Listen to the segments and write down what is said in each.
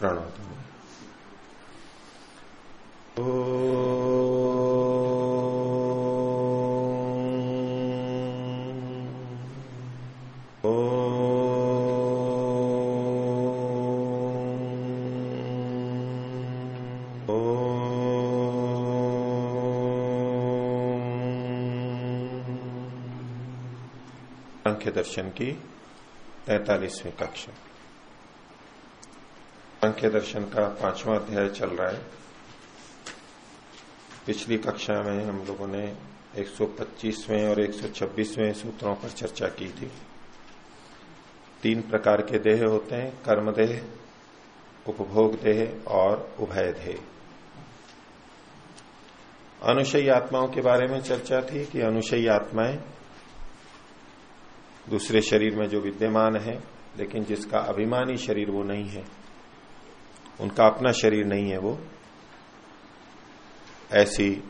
प्रणोद सांख्य दर्शन की तैतालीसवीं कक्षा। सांख्य दर्शन का पांचवा अध्याय चल रहा है। पिछली कक्षा में हम लोगों ने 125वें और 126वें सूत्रों पर चर्चा की थी। तीन प्रकार के देह होते हैं कर्म देह उपभोग देह और उभय देह। अनुशयी आत्माओं के बारे में चर्चा थी कि अनुशयी आत्माएँ दूसरे शरीर में जो विद्यमान है, लेकिन जिसका अभिमानी शरीर वो नहीं है। उनका अपना शरीर नहीं है वो। ऐसी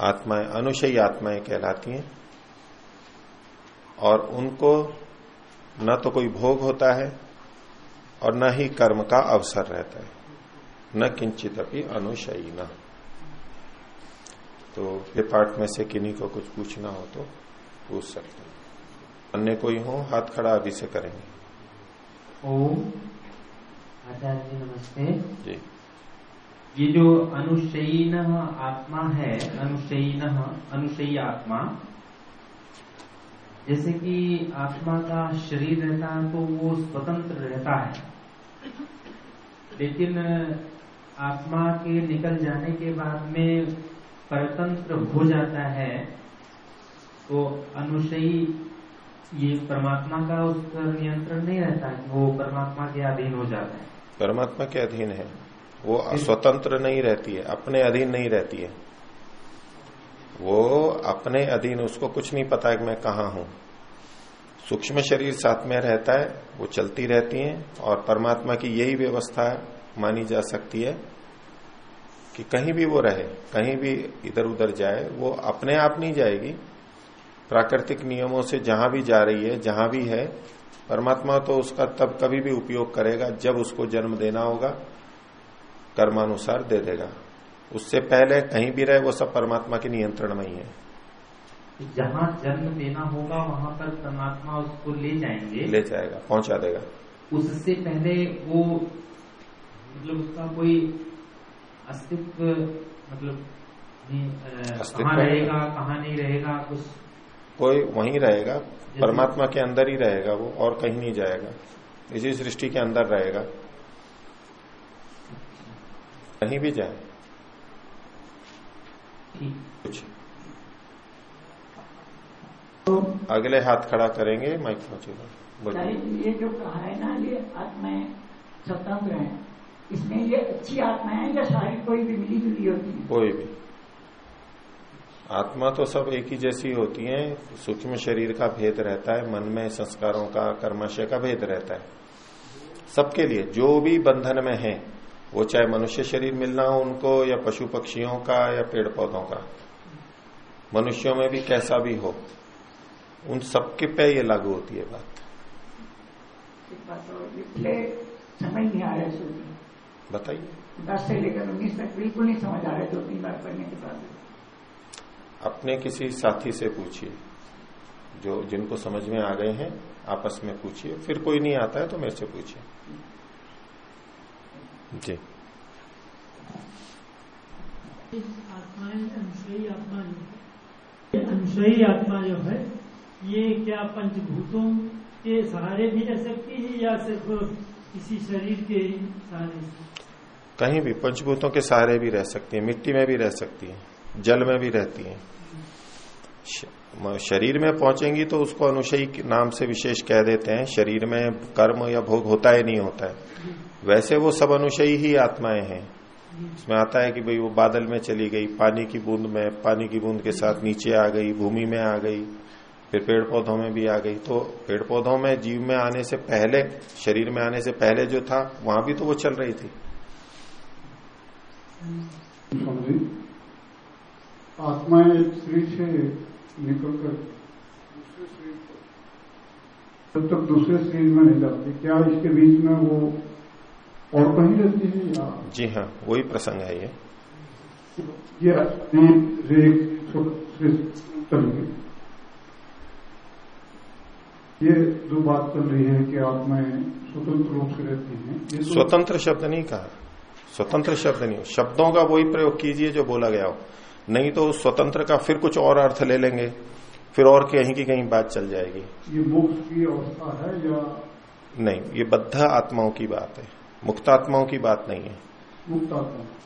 आत्माएँ, अनुशयी आत्माएँ कहलाती हैं। और उनको न तो कोई भोग होता है और न ही कर्म का अवसर रहता है। न किंचित अभी अनुशयी न। तो ये पाठ में से किन्हीं को कुछ पूछना हो तो पूछ सकते हैं। अन्य कोई हो, हाथ खड़ा, अभी से करेंगे। ओम आचार्य जी नमस्ते। जी। ये जो अनुशयीन आत्मा है अनुशयीन अनुशयी आत्मा जैसे कि आत्मा का शरीर रहता है तो वो स्वतंत्र रहता है। लेकिन आत्मा के निकल जाने के बाद में परतंत्र हो जाता है तो अनुशयी ये परमात्मा का उस पर नियंत्रण नहीं रहता है वो परमात्मा के अधीन हो जाता है। परमात्मा के अधीन है। वो स्वतंत्र नहीं रहती है अपने अधीन नहीं रहती है। वो अपने अधीन उसको कुछ नहीं पता कि मैं कहा हूँ। सूक्ष्म शरीर साथ में रहता है वो चलती रहती है और परमात्मा की यही व्यवस्था मानी जा सकती है कि कहीं भी वो रहे कहीं भी इधर उधर जाए वो अपने आप नहीं जाएगी। प्राकृतिक नियमों से जहाँ भी जा रही है जहाँ भी है परमात्मा तो उसका तब कभी भी उपयोग करेगा जब उसको जन्म देना होगा कर्मानुसार दे देगा। उससे पहले कहीं भी रहे वो सब परमात्मा के नियंत्रण में ही है। जहाँ जन्म देना होगा वहाँ पर परमात्मा उसको ले जाएँगे। ले जाएगा पहुँचा देगा। उससे पहले वो मतलब उसका कोई अस्तित्व मतलब कहाँ रहेगा कहाँ नहीं रहेगा कुछ कोई वहीं रहेगा परमात्मा के अंदर ही रहेगा वो और कहीं नहीं जाएगा। इसी सृष्टि के अंदर रहेगा। कहीं भी जाए। कुछ। तो अगले हाथ खड़ा करेंगे माइक पहुंचेगा। ये जो कहा है ना ये आत्माएँ स्वतंत्र हैं इसमें ये अच्छी आत्माएँ या सारी कोई भी मिली जुली होती है? कोई भी। आत्मा तो सब एक ही जैसी होती है सूक्ष्म शरीर का भेद रहता है मन में संस्कारों का कर्माशय का भेद रहता है। सबके लिए जो भी बंधन में है वो चाहे मनुष्य शरीर मिलना हो उनको या पशु पक्षियों का या पेड़ पौधों का मनुष्यों में भी कैसा भी हो उन सबके पे ये लागू होती है बात। समझ नहीं आ रहा है बताइए। दस से लेकर उन्नीस तक बिल्कुल नहीं समझ आ रहा है दो तीन बार पढ़ने के बाद। अपने किसी साथी से पूछिए जो जिनको समझ में आ गए हैं आपस में पूछिए फिर कोई नहीं आता है तो मेरे से पूछिए। जी। अनुशयी आत्मा जो है ये अनुशयी आत्मा जो है ये क्या पंचभूतों के सहारे भी रह सकती है या सिर्फ़ किसी शरीर के सहारे कहीं भी पंचभूतों के सहारे भी रह सकती है मिट्टी में भी रह सकती है। जल में भी रहती है। शरीर में पहुंचेंगी तो उसको अनुशयी नाम से विशेष कह देते हैं। शरीर में कर्म या भोग होता है नहीं होता है। वैसे वो सब अनुशयी ही आत्माएँ हैं। इसमें आता है कि भाई वो बादल में चली गई, पानी की बूंद में, पानी की बूंद के साथ नीचे आ गई, भूमि में आ गई, फिर पेड़ पौधों में भी आ गई। तो पेड़ पौधों में जीव में आने से पहले, शरीर में आने से पहले जो था, वहाँ भी तो वो चल रही थी। आत्मा एक शरीर से निकलकर दूसरे शरीर जब तक दूसरे शरीर में नहीं जाती क्या इसके बीच में वो और कहीं रहती है या जी हाँ वही प्रसंग है ये। ये ये जो बात चल रही है कि आत्माएँ स्वतंत्र रूप से रहती हैं ये तो स्वतंत्र शब्द नहीं कहा। स्वतंत्र शब्द नहीं शब्दों का वही प्रयोग कीजिए जो बोला गया हो। नहीं तो स्वतंत्र का फिर कुछ और अर्थ ले लेंगे फिर और कहीं की कहीं बात चल जाएगी। ये मुक्त की अवस्था है या नहीं ये बद्ध आत्माओं की बात है। मुक्त आत्माओं की बात नहीं है।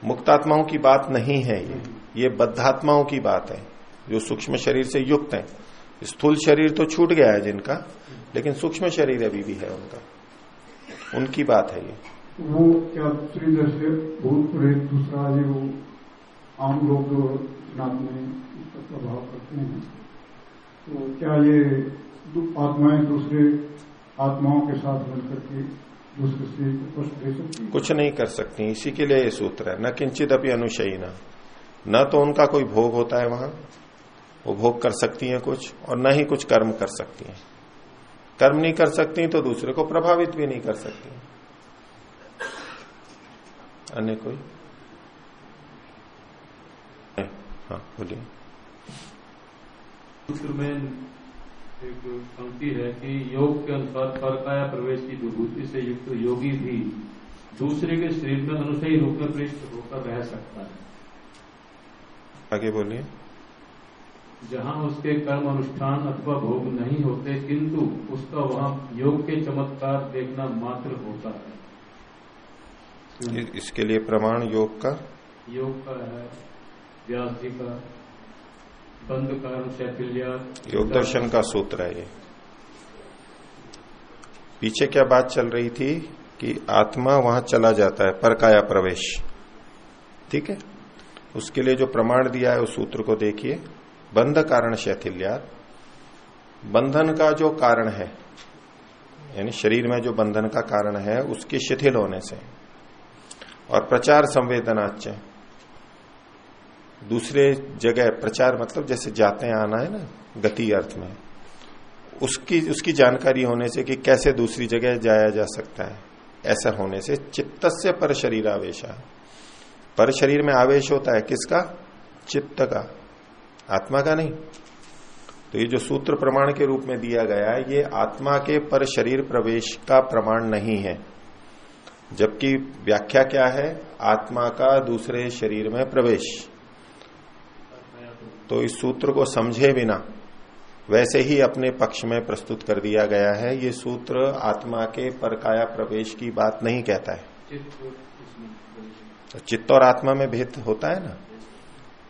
मुक्तात्माओं की बात नहीं है ये। ये बद्धात्माओं की बात है जो सूक्ष्म शरीर से युक्त है। स्थूल शरीर तो छूट गया है जिनका लेकिन सूक्ष्म शरीर अभी भी है उनका। उनकी बात है ये। वो क्या दूसरी आम लोग नाथ में इसका प्रभाव करते हैं। तो क्या ये आत्माएँ दूसरे आत्माओं के साथ मिलकर के दूसरे से दे सकती कुछ नहीं कर सकती। इसी के लिए ये सूत्र है। न किंचित अभी अनुशयी न न तो उनका कोई भोग होता है वहाँ। वो भोग कर सकती हैं कुछ, और न ही कुछ कर्म कर सकती हैं। कर्म नहीं कर सकती तो दूसरे को प्रभावित भी नहीं कर सकती। अन्य कोई नहीं, हाँ बोलिए। सूत्र में एक पंक्ति है कि योग के अनुसार परकाया प्रवेश की विभूति से युक्त योगी भी दूसरे के शरीर में अनुसयी रूप में प्रविष्ट होकर रह सकता है। आगे बोलिए। जहाँ उसके कर्म अनुष्ठान अथवा भोग नहीं होते किंतु उसका वहाँ योग के चमत्कार देखना मात्र होता है। इसके लिए प्रमाण योग का? योग का है। व्यास जी का बंद कारण शैथिल्या योग दर्शन का सूत्र है ये। पीछे क्या बात चल रही थी कि आत्मा वहाँ चला जाता है, परकाया प्रवेश। ठीक है? उसके लिए जो प्रमाण दिया है उस सूत्र को देखिए। बंध कारण शैथिल्या बंधन का जो कारण है, यानी शरीर में जो बंधन का कारण है, उसके शिथिल होने से। और प्रचार संवेदनाच दूसरे जगह प्रचार मतलब जैसे जाते आना है ना, गति अर्थ में। उसकी उसकी जानकारी होने से कि कैसे दूसरी जगह जाया जा सकता है। ऐसा होने से चित्त से पर शरीर आवेश पर शरीर में आवेश होता है किसका? चित्त का। आत्मा का नहीं। तो ये जो सूत्र प्रमाण के रूप में दिया गया है, ये आत्मा के पर शरीर प्रवेश का प्रमाण नहीं है। जबकि व्याख्या क्या है? आत्मा का दूसरे शरीर में प्रवेश। तो इस सूत्र को समझे बिना वैसे ही अपने पक्ष में प्रस्तुत कर दिया गया है। ये सूत्र आत्मा के परकाया प्रवेश की बात नहीं कहता है। चित्त तो चित्त और आत्मा में भेद होता है ना?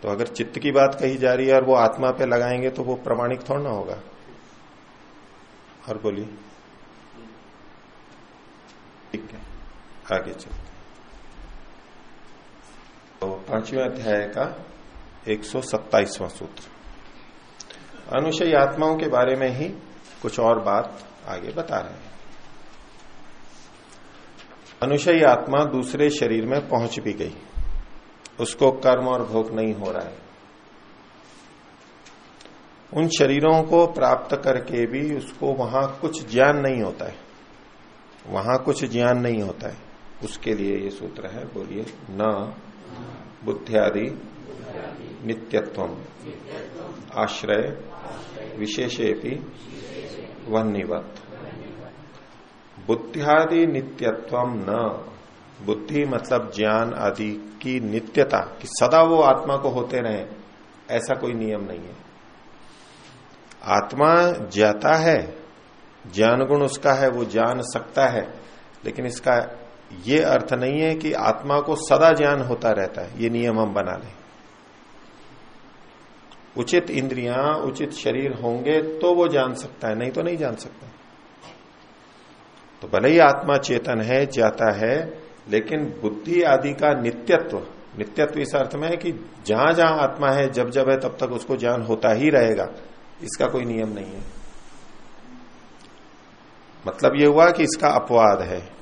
तो अगर चित्त की बात कही जा रही है और वो आत्मा पे लगाएँगे तो वो प्रमाणिक थोड़ा ना होगा। और बोलिए। ठीक है आगे चलते तो पाँचवें अध्याय का एक सौ सूत्र। अनुशयी आत्माओं के बारे में ही कुछ और बात आगे बता रहे हैं। अनुशयी आत्मा दूसरे शरीर में पहुँच भी गई। उसको कर्म और भोग नहीं हो रहा है। उन शरीरों को प्राप्त करके भी उसको वहाँ कुछ ज्ञान नहीं होता है। वहाँ कुछ ज्ञान नहीं होता है। उसके लिए ये सूत्र है, बोलिए, न, बुद्धियादि नित्यत्व आश्रय विशेषेपि वन्यवत बुद्धियादि नित्यत्व न। बुद्धि मतलब ज्ञान आदि की नित्यता, कि सदा वो आत्मा को होते रहे, ऐसा कोई नियम नहीं है। आत्मा ज्ञाता है, ज्ञान गुण उसका है, वो जान सकता है, लेकिन इसका ये अर्थ नहीं है कि आत्मा को सदा ज्ञान होता रहता है, ये नियम हम बना लें। उचित इंद्रियाँ, उचित शरीर होंगे तो वो जान सकता है, नहीं तो नहीं जान सकता। तो भले ही आत्मा चेतन है जाता है, लेकिन बुद्धि आदि का नित्यत्व नित्यत्व इस अर्थ में है कि जहाँ जहाँ आत्मा है, जब जब है, तब तक उसको ज्ञान होता ही रहेगा। इसका कोई नियम नहीं है। मतलब यह हुआ कि इसका अपवाद है।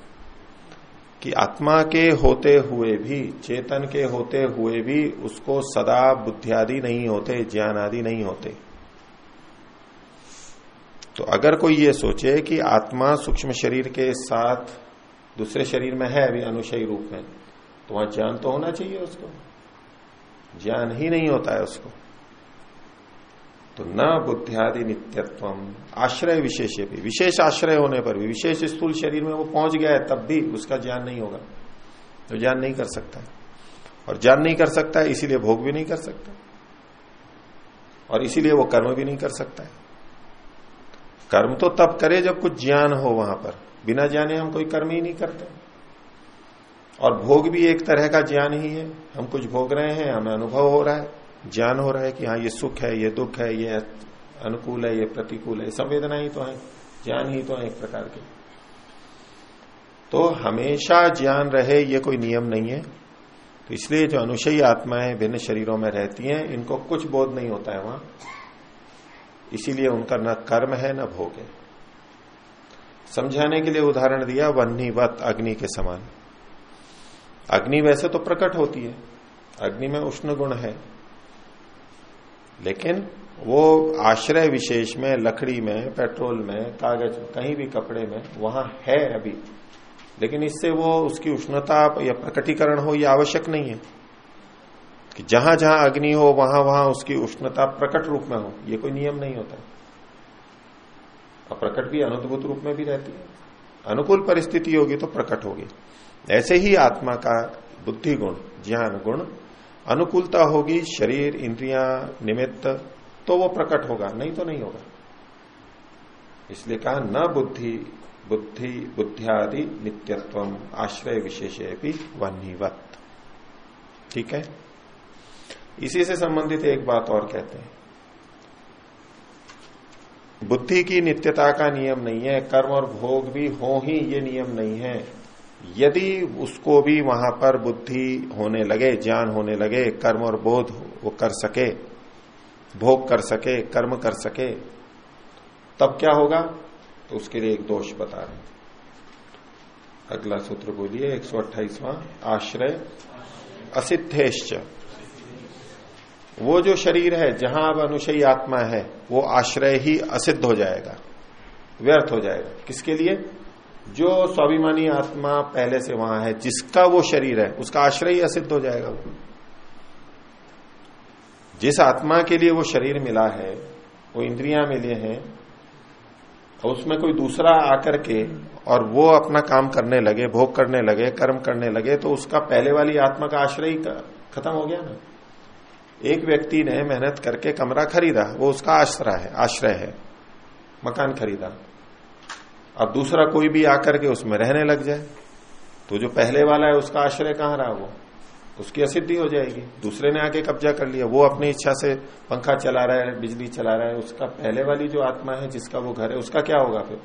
कि आत्मा के होते हुए भी, चेतन के होते हुए भी उसको सदा बुद्धि आदि नहीं होते ज्ञान आदि नहीं होते। तो अगर कोई ये सोचे कि आत्मा सूक्ष्म शरीर के साथ दूसरे शरीर में है, अभी अनुशयी रूप में तो वहाँ ज्ञान तो होना चाहिए उसको। ज्ञान ही नहीं होता है उसको। तो न बुद्धियादि नित्यत्व आश्रय विशेष भी। विशेष आश्रय होने पर भी, विशेष स्थूल शरीर में वो पहुँच गया है, तब भी उसका ज्ञान नहीं होगा। तो ज्ञान नहीं कर सकता है। और ज्ञान नहीं कर सकता है, इसीलिए भोग भी नहीं कर सकता और इसीलिए वो कर्म भी नहीं कर सकता है। कर्म तो तब करे जब कुछ ज्ञान हो वहाँ पर। बिना जाने हम कोई कर्म ही नहीं करते। और भोग भी एक तरह का ज्ञान ही है। हम कुछ भोग रहे हैं, हमें अनुभव हो रहा है। ज्ञान हो रहा है कि हाँ ये सुख है, ये दुख है, ये अनुकूल है, ये प्रतिकूल है संवेदना ही तो है, ज्ञान ही तो है एक प्रकार के। तो हमेशा ज्ञान रहे, ये कोई नियम नहीं है। तो इसलिए जो अनुशयी आत्माएँ भिन्न शरीरों में रहती हैं, इनको कुछ बोध नहीं होता है वहाँ। इसीलिए उनका न कर्म है, न भोग है। समझाने के लिए उदाहरण दिया वन्नीवत अग्नि के समान। अग्नि वैसे तो प्रकट होती है। अग्नि में उष्ण गुण है। लेकिन वो आश्रय विशेष में, लकड़ी में, पेट्रोल में, कागज़, कहीं भी कपड़े में, वहाँ है अभी। लेकिन इससे वो, उसकी उष्णता या प्रकटीकरण हो यह आवश्यक नहीं है। कि जहाँ जहाँ अग्नि हो, वहाँ वहाँ उसकी उष्णता प्रकट रूप में हो यह कोई नियम नहीं होता। और प्रकट भी अनुभूत रूप में भी रहती है। अनुकूल परिस्थिति होगी तो प्रकट होगी। ऐसे ही आत्मा का बुद्धि गुण ज्ञान गुण अनुकूलता होगी, शरीर, इंद्रियाँ निमित्त तो वो प्रकट होगा, नहीं तो नहीं होगा। इसलिए कहा, न बुद्धि बुद्धि, बुद्धियादि नित्यत्व आश्रय विशेष भी ठीक है? इसी से संबंधित एक बात और कहते हैं। बुद्धि की नित्यता का नियम नहीं है, कर्म और भोग भी हो ही, ये नियम नहीं है। यदि उसको भी वहाँ पर बुद्धि होने लगे, ज्ञान होने लगे, कर्म और बोध वो कर सके, भोग कर सके, कर्म कर सके, तब क्या होगा? तो उसके लिए एक दोष बता रहे अगला सूत्र बोलिए, एक सौ अट्ठाईसवां, आश्रय असिद्धेश्च। वो जो शरीर है, जहाँ अब अनुशयी आत्मा है, वो आश्रय ही असिद्ध हो जाएगा, व्यर्थ हो जाएगा। किसके लिए? जो स्वाभिमानी आत्मा पहले से वहाँ है, जिसका वो शरीर है, उसका आश्रय असिद्ध हो जाएगा जिस आत्मा के लिए वो शरीर मिला है, वो इंद्रियाँ मिले हैं और उसमें कोई दूसरा आकर के और वो अपना काम करने लगे, भोग करने लगे, कर्म करने लगे तो उसका पहले वाली आत्मा का आश्रय खत्म हो गया ना। एक व्यक्ति ने मेहनत करके कमरा खरीदा, वो उसका आश्रय है आश्रय है, मकान खरीदा। अब दूसरा कोई भी आकर के उसमें रहने लग जाए तो जो पहले वाला है, उसका आश्रय कहाँ रहा वो? उसकी असिद्धि हो जाएगी। दूसरे ने आके कब्जा कर लिया, वो अपनी इच्छा से पंखा चला रहा है, बिजली चला रहा है, उसका पहले वाली जो आत्मा है, जिसका वो घर है, उसका क्या होगा फिर?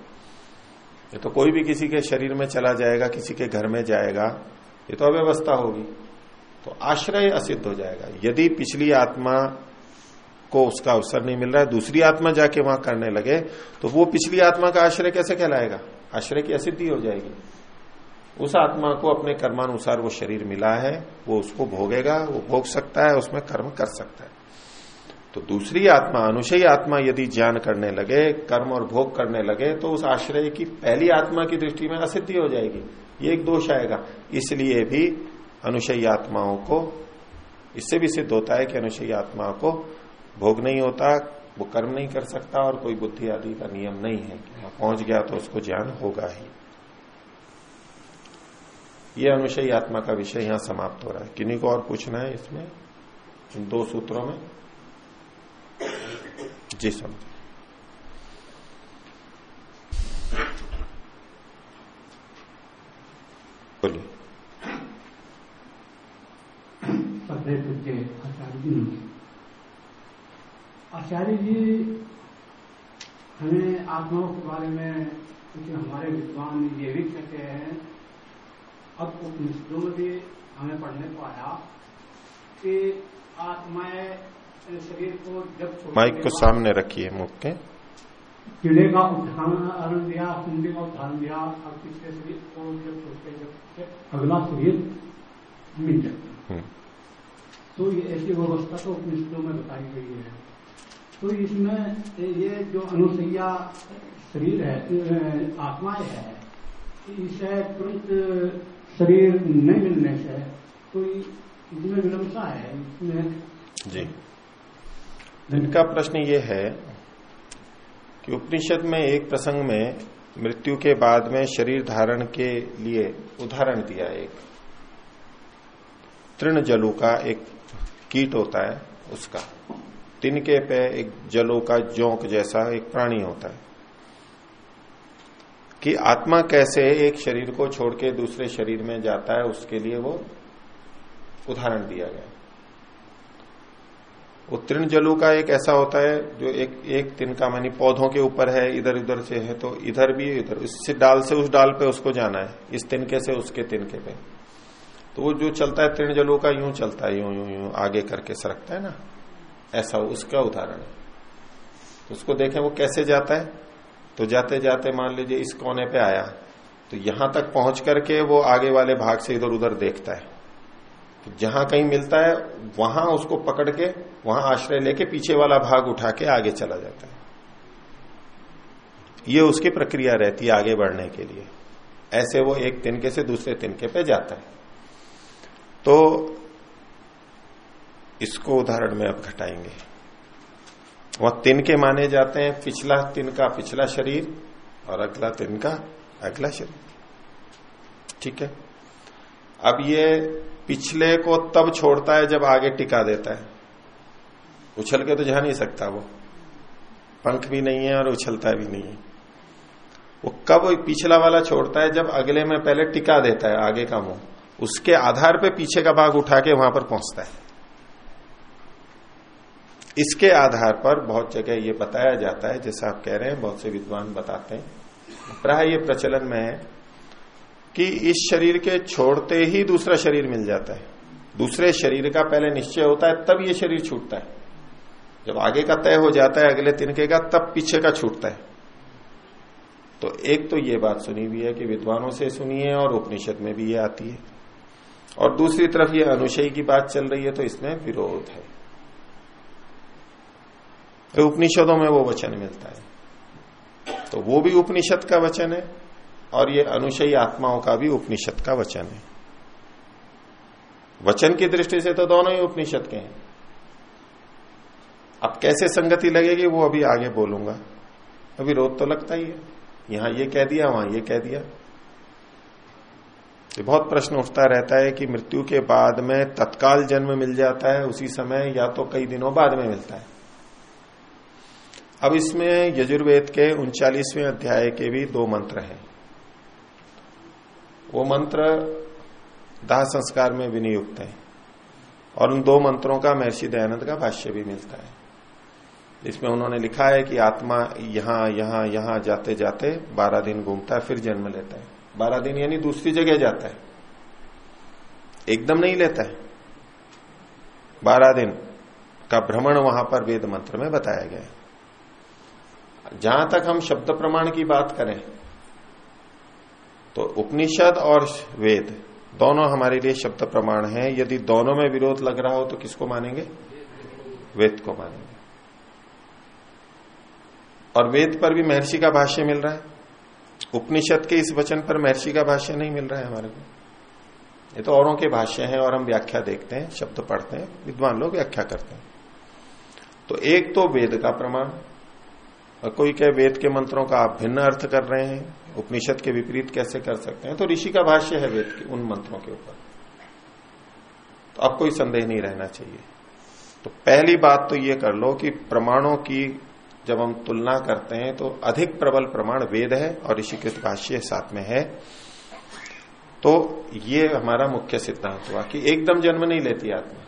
ये तो कोई भी किसी के शरीर में चला जाएगा, किसी के घर में जाएगा, ये तो अव्यवस्था होगी। तो आश्रय असिद्ध हो जाएगा। यदि पिछली आत्मा को उसका अवसर नहीं मिल रहा है, दूसरी आत्मा जाके वहाँ करने लगे तो वो पिछली आत्मा का आश्रय कैसे कहलाएगा? आश्रय की असिद्धि हो जाएगी। उस आत्मा को अपने कर्मानुसार वो शरीर मिला है, वो उसको भोगेगा, वो भोग सकता है, उसमें कर्म कर सकता है। तो दूसरी आत्मा, अनुशयी आत्मा यदि ज्ञान करने लगे, कर्म और भोग करने लगे तो उस आश्रय की पहली आत्मा की दृष्टि में असिद्धि हो जाएगी। ये एक दोष आएगा। इसलिए भी अनुशयी आत्माओं को, इससे भी सिद्ध होता है कि अनुशयी आत्मा को भोग नहीं होता, वो कर्म नहीं कर सकता और कोई बुद्धि आदि का नियम नहीं है। कि पहुँच गया तो उसको ज्ञान होगा ही। ये अनुशयी आत्मा का विषय यहाँ समाप्त हो रहा है। किन्हीं को और पूछना है इसमें? इन दो सूत्रों में? जी, समझ बोलिए आचार्य जी आचार्य जी हमें आत्माओं के बारे में क्योंकि हमारे विद्वान ये भी कहते हैं अब उपनिषदों में भी हमें पढ़ने को आया कि आत्माएँ शरीर को जब माइक को सामने रखिए मुख के। कीड़े का उदाहरण दिया कुंडी का उदाहरण दिया अब तीसरे शरीर को जब छोड़ते जब अगला शरीर मिल जाता हम्म। तो ये ऐसी व्यवस्था तो उपनिषदों में बताई गई है। तो इसमें ये जो अनुसैया शरीर है आत्माएँ है, इसे तुरंत शरीर नहीं मिलने से कोई इसमें विलंबता है, इसमें जी। इनका प्रश्न ये है कि उपनिषद में एक प्रसंग में मृत्यु के बाद में शरीर धारण के लिए उदाहरण दिया एक तृण जलू का एक कीट होता है उसका। तिनके पे एक जलो का जोंक जैसा एक प्राणी होता है। कि आत्मा कैसे एक शरीर को छोड़ के दूसरे शरीर में जाता है, उसके लिए वो उदाहरण दिया गया। तृण जलू का एक ऐसा होता है, जो एक एक तिनका मानी पौधों के ऊपर है इधर उधर से है तो इधर भी, इधर इस डाल से उस डाल पे उसको जाना है, इस तिनके से उसके तिनके पे। तो वो जो चलता है तृण जलू का यूँ चलता है, यूँ यूँ यूँ, आगे करके सरकता है ना। ऐसा उसका उदाहरण है। तो उसको देखें, वो कैसे जाता है? तो जाते जाते मान लीजिए इस कोने पे आया तो यहाँ तक पहुँच करके वो आगे वाले भाग से इधर उधर देखता है। तो जहाँ कहीं मिलता है, वहाँ उसको पकड़ के, वहाँ आश्रय लेके पीछे वाला भाग उठा के आगे चला जाता है। ये उसकी प्रक्रिया रहती है आगे बढ़ने के लिए। ऐसे वो एक तिनके से दूसरे तिनके पे जाता है। तो इसको उदाहरण में अब घटाएँगे। वह तिनके माने जाते हैं, पिछला तिनका पिछला शरीर और अगला तिनका अगला शरीर। ठीक है? अब ये पिछले को तब छोड़ता है जब आगे टिका देता है। उछल के तो जा नहीं सकता वो। पंख भी नहीं है और उछलता भी नहीं है। वो कब पिछला वाला छोड़ता है जब अगले में पहले टिका देता है, आगे का मुँह उसके आधार पे पीछे का भाग उठा के वहाँ पर पहुँचता है। इसके आधार पर बहुत जगह ये बताया जाता है, जैसा आप कह रहे हैं, बहुत से विद्वान बताते हैं। प्राय ये प्रचलन में है कि इस शरीर के छोड़ते ही दूसरा शरीर मिल जाता है। दूसरे शरीर का पहले निश्चय होता है, तब ये शरीर छूटता है। जब आगे का तय हो जाता है, अगले तिनके का, तब पीछे का छूटता है। तो एक तो ये बात सुनी हुई है कि विद्वानों से सुनी है और उपनिषद में भी ये आती है। और दूसरी तरफ़ ये अनुशयी की बात चल रही है तो इसमें विरोध है। तो उपनिषदों में वो वचन मिलता है। तो वो भी उपनिषद का वचन है और ये अनुशयी आत्माओं का भी उपनिषद का वचन है। वचन की दृष्टि से तो दोनों ही उपनिषद के हैं। अब कैसे संगति लगेगी वो अभी आगे बोलूँगा। अभी रोध तो लगता ही है। यहाँ ये कह दिया, वहाँ ये कह दिया। ये बहुत प्रश्न उठता रहता है कि मृत्यु के बाद में तत्काल जन्म मिल जाता है उसी समय या तो कई दिनों बाद में मिलता है। अब इसमें यजुर्वेद के उनचालीसवें अध्याय के भी दो मंत्र हैं। वो मंत्र दाह संस्कार में विनियुक्त है और उन दो मंत्रों का महर्षि दयानंद का भाष्य भी मिलता है। इसमें उन्होंने लिखा है कि आत्मा यहाँ यहाँ यहाँ जाते जाते बारह दिन घूमता है, फिर जन्म लेता है। बारह दिन यानी दूसरी जगह जाता है। एकदम नहीं लेता है। बारह दिन का भ्रमण वहाँ पर वेद मंत्र में बताया गया है। जहाँ तक हम शब्द प्रमाण की बात करें तो उपनिषद और वेद दोनों हमारे लिए शब्द प्रमाण है। यदि दोनों में विरोध लग रहा हो तो किसको मानेंगे? वेद को मानेंगे। और वेद पर भी महर्षि का भाष्य मिल रहा है। उपनिषद के इस वचन पर महर्षि का भाष्य नहीं मिल रहा है हमारे को। ये तो औरों के भाष्य हैं और हम व्याख्या देखते हैं, शब्द पढ़ते हैं, विद्वान लोग व्याख्या करते हैं। तो एक तो वेद का प्रमाण और कोई कहे वेद के मंत्रों का आप भिन्न अर्थ कर रहे हैं, उपनिषद के विपरीत कैसे कर सकते हैं? तो ऋषि का भाष्य है वेद के, उन मंत्रों के ऊपर। तो अब कोई संदेह नहीं रहना चाहिए। तो पहली बात तो ये कर लो कि प्रमाणों की जब हम तुलना करते हैं तो अधिक प्रबल प्रमाण वेद है और ऋषिकृत भाष्य साथ में है। तो ये हमारा मुख्य सिद्धांत हुआ कि एकदम जन्म नहीं लेती आत्मा।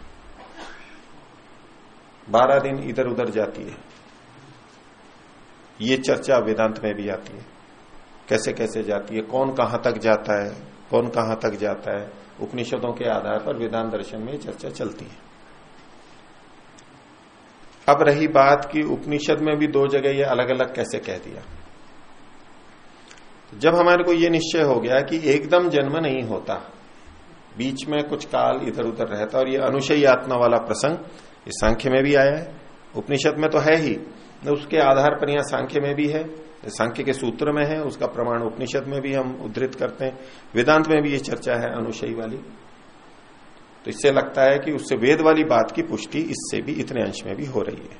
बारह दिन इधर उधर जाती है। ये चर्चा वेदांत में भी आती है। कैसे कैसे जाती है? कौन कहाँ तक जाता है? कौन कहाँ तक जाता है? उपनिषदों के आधार पर वेदांत दर्शन में चर्चा चलती है। अब रही बात कि उपनिषद में भी दो जगह ये अलग अलग कैसे कह दिया। जब हमारे को ये निश्चय हो गया कि एकदम जन्म नहीं होता, बीच में कुछ काल इधर उधर रहता और ये अनुशयी आत्मा वाला प्रसंग इस सांख्य में भी आया है। उपनिषद में तो है ही उसके आधार पर यहाँ सांख्य में भी है सांख्य के सूत्र में है, उसका प्रमाण उपनिषद में भी हम उद्धृत करते हैं। वेदांत में भी ये चर्चा है अनुशयी वाली। तो इससे लगता है कि उससे वेद वाली बात की पुष्टि इससे भी इतने अंश में भी हो रही है।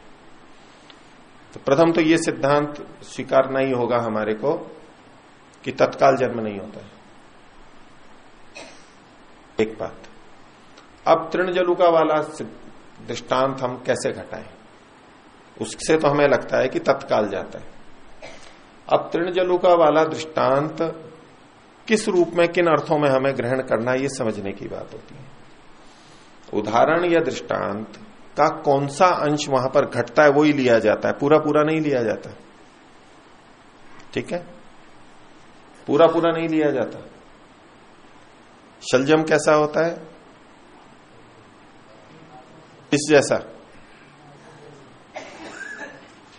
तो प्रथम तो ये सिद्धांत स्वीकारना ही होगा हमारे को कि तत्काल जन्म नहीं होता है। एक बात। अब तृण जलुका वाला दृष्टांत हम कैसे घटाएँ? उससे तो हमें लगता है कि तत्काल जाता है। अब तृण जलुका वाला दृष्टांत, किस रूप में, किन अर्थों में हमें ग्रहण करना यह समझने की बात होती है। उदाहरण या दृष्टांत का कौन सा अंश वहाँ पर घटता है वो ही लिया जाता है। पूरा पूरा नहीं लिया जाता। ठीक है? पूरा पूरा नहीं लिया जाता। शलजम कैसा होता है? इस जैसा।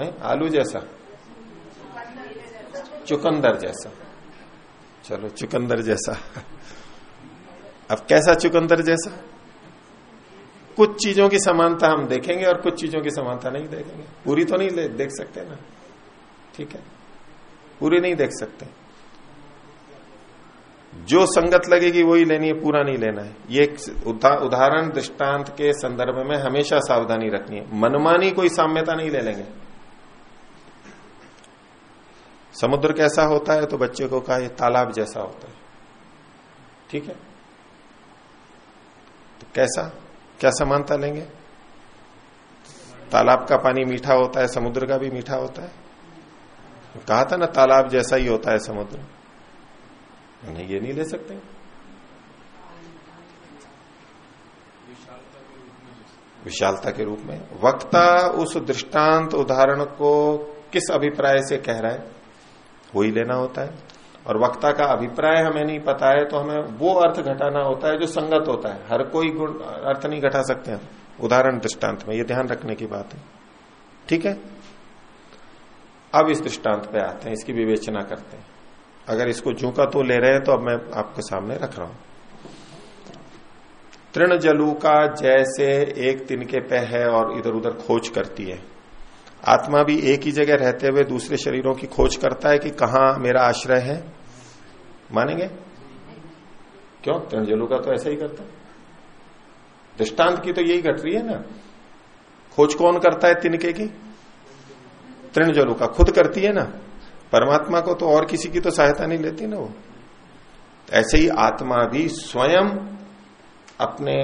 है? आलू जैसा। चुकंदर जैसा। चलो, चुकंदर जैसा। अब कैसा चुकंदर जैसा? कुछ चीज़ों की समानता हम देखेंगे और कुछ चीज़ों की समानता नहीं देखेंगे। पूरी तो नहीं देख सकते ना? ठीक है। पूरी नहीं देख सकते। जो संगत लगेगी वही लेनी है, पूरा नहीं लेना है। ये उदाहरण दृष्टांत के संदर्भ में हमेशा सावधानी रखनी है। मनमानी कोई साम्यता नहीं ले लेंगे। समुद्र कैसा होता है तो बच्चे को कहा तालाब जैसा होता है। ठीक है? तो कैसा? क्या समानता लेंगे? तालाब का पानी मीठा होता है, समुद्र का भी मीठा होता है। कहा था ना, तालाब जैसा ही होता है समुद्र। नहीं, ये नहीं ले सकते। विशालता के रूप में। वक्ता उस दृष्टांत उदाहरण को किस अभिप्राय से कह रहा है? वो ही लेना होता है। और वक्ता का अभिप्राय हमें नहीं पता है तो हमें वो अर्थ घटाना होता है जो संगत होता है। हर कोई गुण, अर्थ नहीं घटा सकते हैं उदाहरण दृष्टांत में, ये ध्यान रखने की बात है। ठीक है? अब इस दृष्टांत पे आते हैं, इसकी विवेचना करते हैं। अगर इसको झूका तो ले रहे हैं तो अब मैं आपके सामने रख रहा हूँ। तृण जलू का जैसे एक तिनके पे है और इधर उधर खोज करती है। आत्मा भी एक ही जगह रहते हुए दूसरे शरीरों की खोज करता है कि कहा मेरा आश्रय है। मानेंगे? क्यों? तृणजलु का तो ऐसा ही करता दृष्टांत की तो यही घट रही है ना। खोज कौन करता है तिनके की? तृणजलु का, खुद करती है ना। परमात्मा को तो और किसी की तो सहायता नहीं लेती ना वो। ऐसे ही आत्मा भी स्वयं अपने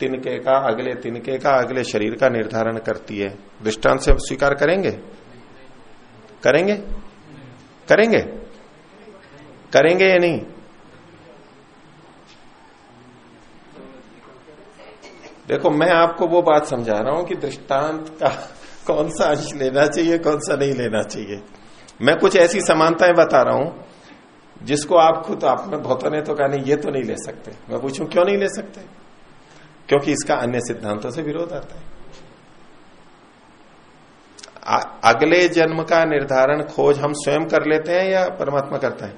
तिनके का, अगले तिनके का, अगले शरीर का निर्धारण करती है। दृष्टांत से स्वीकार करेंगे? करेंगे? करेंगे? करेंगे या नहीं? देखो, मैं आपको वो बात समझा रहा हूँ कि दृष्टांत का कौन सा अंश लेना चाहिए, कौन सा नहीं लेना चाहिए। मैं कुछ ऐसी समानताएँ बता रहा हूँ, जिसको आप खुद आप में बहुतों ने तो कहा नहीं, ये तो नहीं ले सकते। मैं पूछूँ, क्यों नहीं ले सकते? क्योंकि इसका अन्य सिद्धांतों से विरोध आता है। अगले जन्म का निर्धारण खोज हम स्वयं कर लेते हैं या परमात्मा करता है?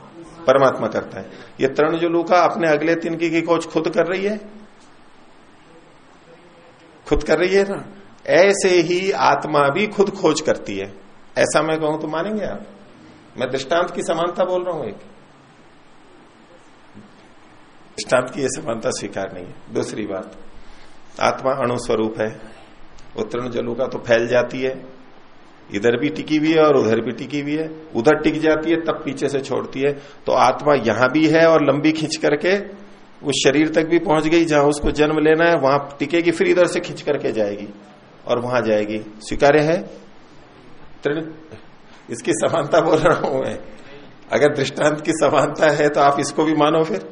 परमात्मा करता है। ये तरण जो लूका अपने अगले तिनकी की खोज खुद कर रही है? खुद कर रही है ना? ऐसे ही आत्मा भी खुद खोज करती है। ऐसा मैं कहूँ तो मानेंगे आप? मैं दृष्टांत की समानता बोल रहा हूँ एक। दृष्टांत की यह समानता स्वीकार नहीं है। दूसरी बात। आत्मा अणु स्वरूप है। उत्तरण जलू का तो फैल जाती है। इधर भी टिकी हुई है और उधर भी टिकी हुई है। उधर टिक जाती है, तब पीछे से छोड़ती है। तो आत्मा यहाँ भी है और लंबी खींच करके उस शरीर तक भी पहुँच गई, जहाँ उसको जन्म लेना है, वहाँ टिकेगी, फिर इधर से खींच करके जाएगी और वहाँ जाएगी। स्वीकार्य है? इसकी समानता बोल रहा हूँ मैं। अगर दृष्टांत की समानता है तो आप इसको भी मानो फिर।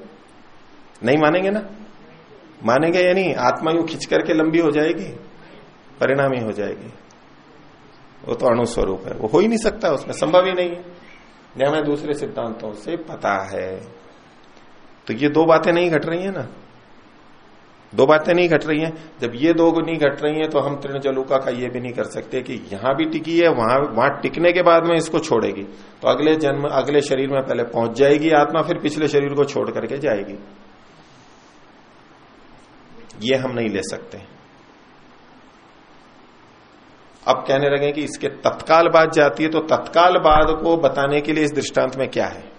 नहीं मानेंगे ना? मानेंगे या नहीं? आत्मा यू खिंच करके लंबी हो जाएगी? परिणामी हो जाएगी। वो तो अणुस्वरूप है। वो हो ही नहीं सकता, उसमें संभव ही नहीं है। यह हमें दूसरे सिद्धांतों से पता है। तो ये दो बातें नहीं घट रही है ना? दो बातें नहीं घट रही हैं। जब ये दो नहीं घट रही हैं तो हम तृण जलुका का ये भी नहीं कर सकते कि यहाँ भी टिकी है, वहाँ वहाँ टिकने के बाद में इसको छोड़ेगी। तो अगले जन्म, अगले शरीर में पहले पहुँच जाएगी आत्मा, फिर पिछले शरीर को छोड़ करके जाएगी। ये हम नहीं ले सकते। अब कहने लगे कि इसके तत्काल बाद जाती है तो तत्काल बाद को बताने के लिए इस दृष्टांत में क्या है?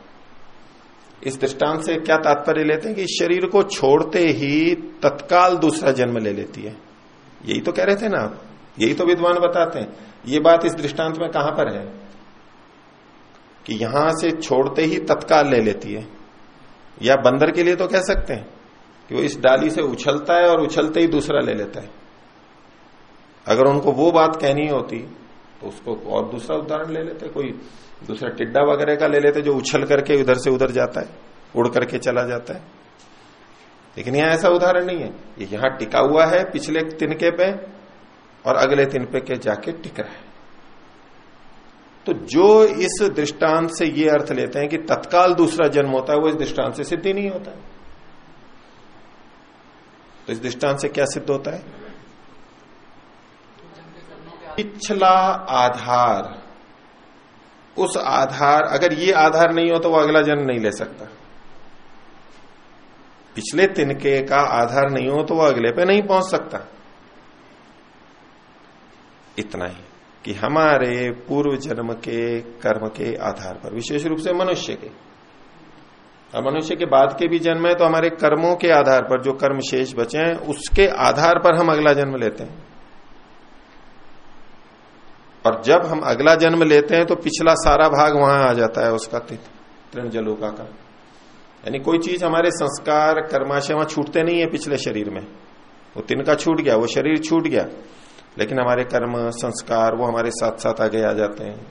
इस दृष्टांत से क्या तात्पर्य लेते हैं कि शरीर को छोड़ते ही तत्काल दूसरा जन्म ले लेती है। यही तो कह रहे थे ना आप। यही तो विद्वान बताते हैं। ये बात इस दृष्टांत में कहाँ पर है? कि यहाँ से छोड़ते ही तत्काल ले लेती है। या बंदर के लिए तो कह सकते हैं। कि वो इस डाली से उछलता है और उछलते ही दूसरा ले लेता है। अगर उनको वो बात कहनी होती तो उसको और दूसरा उदाहरण ले लेते। कोई दूसरा टिड्डा वगैरह का ले लेते जो उछल करके इधर से उधर जाता है, उड़ करके चला जाता है। लेकिन यहाँ ऐसा उदाहरण नहीं है। ये यहाँ टिका हुआ है पिछले तिनके पे और अगले तिनके के जाके टिक रहा है। तो जो इस दृष्टांत से ये अर्थ लेते हैं कि तत्काल दूसरा जन्म होता है, वो इस दृष्टांत से सिद्धि नहीं होता। है तो इस दृष्टांत से क्या सिद्ध होता है? पिछला आधार, उस आधार, अगर ये आधार नहीं हो तो वो अगला जन्म नहीं ले सकता। पिछले तिनके का आधार नहीं हो तो वो अगले पे नहीं पहुँच सकता। इतना ही, कि हमारे पूर्व जन्म के कर्म के आधार पर, विशेष रूप से मनुष्य के। और मनुष्य के बाद के भी जन्म है तो हमारे कर्मों के आधार पर जो कर्म शेष बचे हैं, उसके आधार पर हम अगला जन्म लेते हैं। और जब हम अगला जन्म लेते हैं तो पिछला सारा भाग वहाँ आ जाता है, उसका तृण जलोका का यानी कोई चीज़ हमारे संस्कार, कर्माशय वहाँ छूटते नहीं है पिछले शरीर में। वो तिनका छूट गया, वो शरीर छूट गया। लेकिन हमारे कर्म, संस्कार, वो हमारे साथ साथ आगे आ जाते हैं।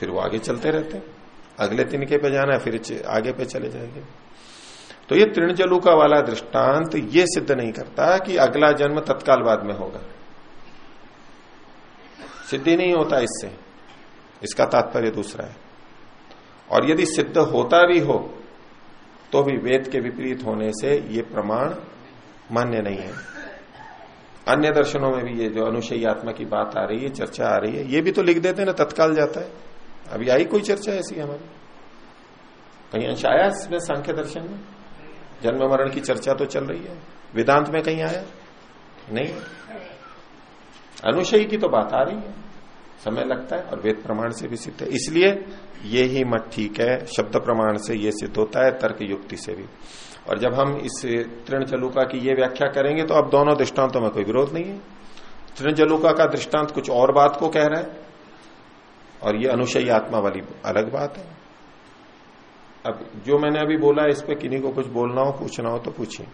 फिर वो आगे चलते रहते हैं। अगले तिनके पे जाना है, फिर आगे पे चले जाएँगे। तो ये तृणजलुका वाला दृष्टांत ये सिद्ध नहीं करता कि अगला जन्म तत्काल बाद में होगा। सिद्धि नहीं होता इससे। इसका तात्पर्य दूसरा है। और यदि सिद्ध होता भी हो तो भी वेद के विपरीत होने से ये प्रमाण मान्य नहीं है। अन्य दर्शनों में भी ये जो अनुशयी आत्मा की बात आ रही है, चर्चा आ रही है, ये भी तो लिख देते ना, तत्काल जाता है। अभी आई कोई चर्चा ऐसी हमारी? कहीं अंश आया इसमें सांख्य दर्शन में? जन्म मरण की चर्चा तो चल रही है। वेदांत में कहीं आया? नहीं। अनुशयी की तो बात आ रही है। समय लगता है और वेद प्रमाण से भी सिद्ध है। इसलिए ये ही मत ठीक है। शब्द प्रमाण से ये सिद्ध होता है, तर्क युक्ति से भी। और जब हम इस तृण जलुका की ये व्याख्या करेंगे तो अब दोनों दृष्टांतों में कोई विरोध नहीं है। तृण जलुका का दृष्टांत कुछ और बात को कह रहा है। और ये अनुशयी आत्मा वाली अलग बात है। अब जो मैंने अभी बोला, इस पर किन्हीं को कुछ बोलना हो, पूछना हो तो पूछिए।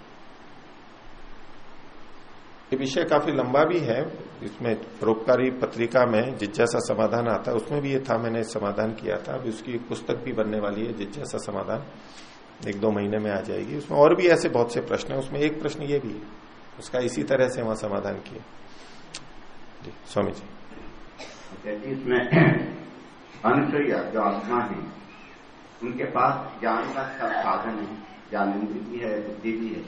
ये विषय काफ़ी लंबा भी है। इसमें परोपकारी पत्रिका में जिज्ञासा समाधान आता है। उसमें भी ये था, मैंने समाधान किया था। अभी उसकी पुस्तक भी बनने वाली है, जिज्ञासा समाधान। एक दो महीने में आ जाएगी। उसमें और भी ऐसे बहुत से प्रश्न है। उसमें एक प्रश्न ये भी है। उसका इसी तरह से वहाँ समाधान किया। स्वामी जी। इसमें अनुसैया जो आत्मा है उनके पास ज्ञान का सब साधन है। ज्ञान भी है बुद्धि भी है।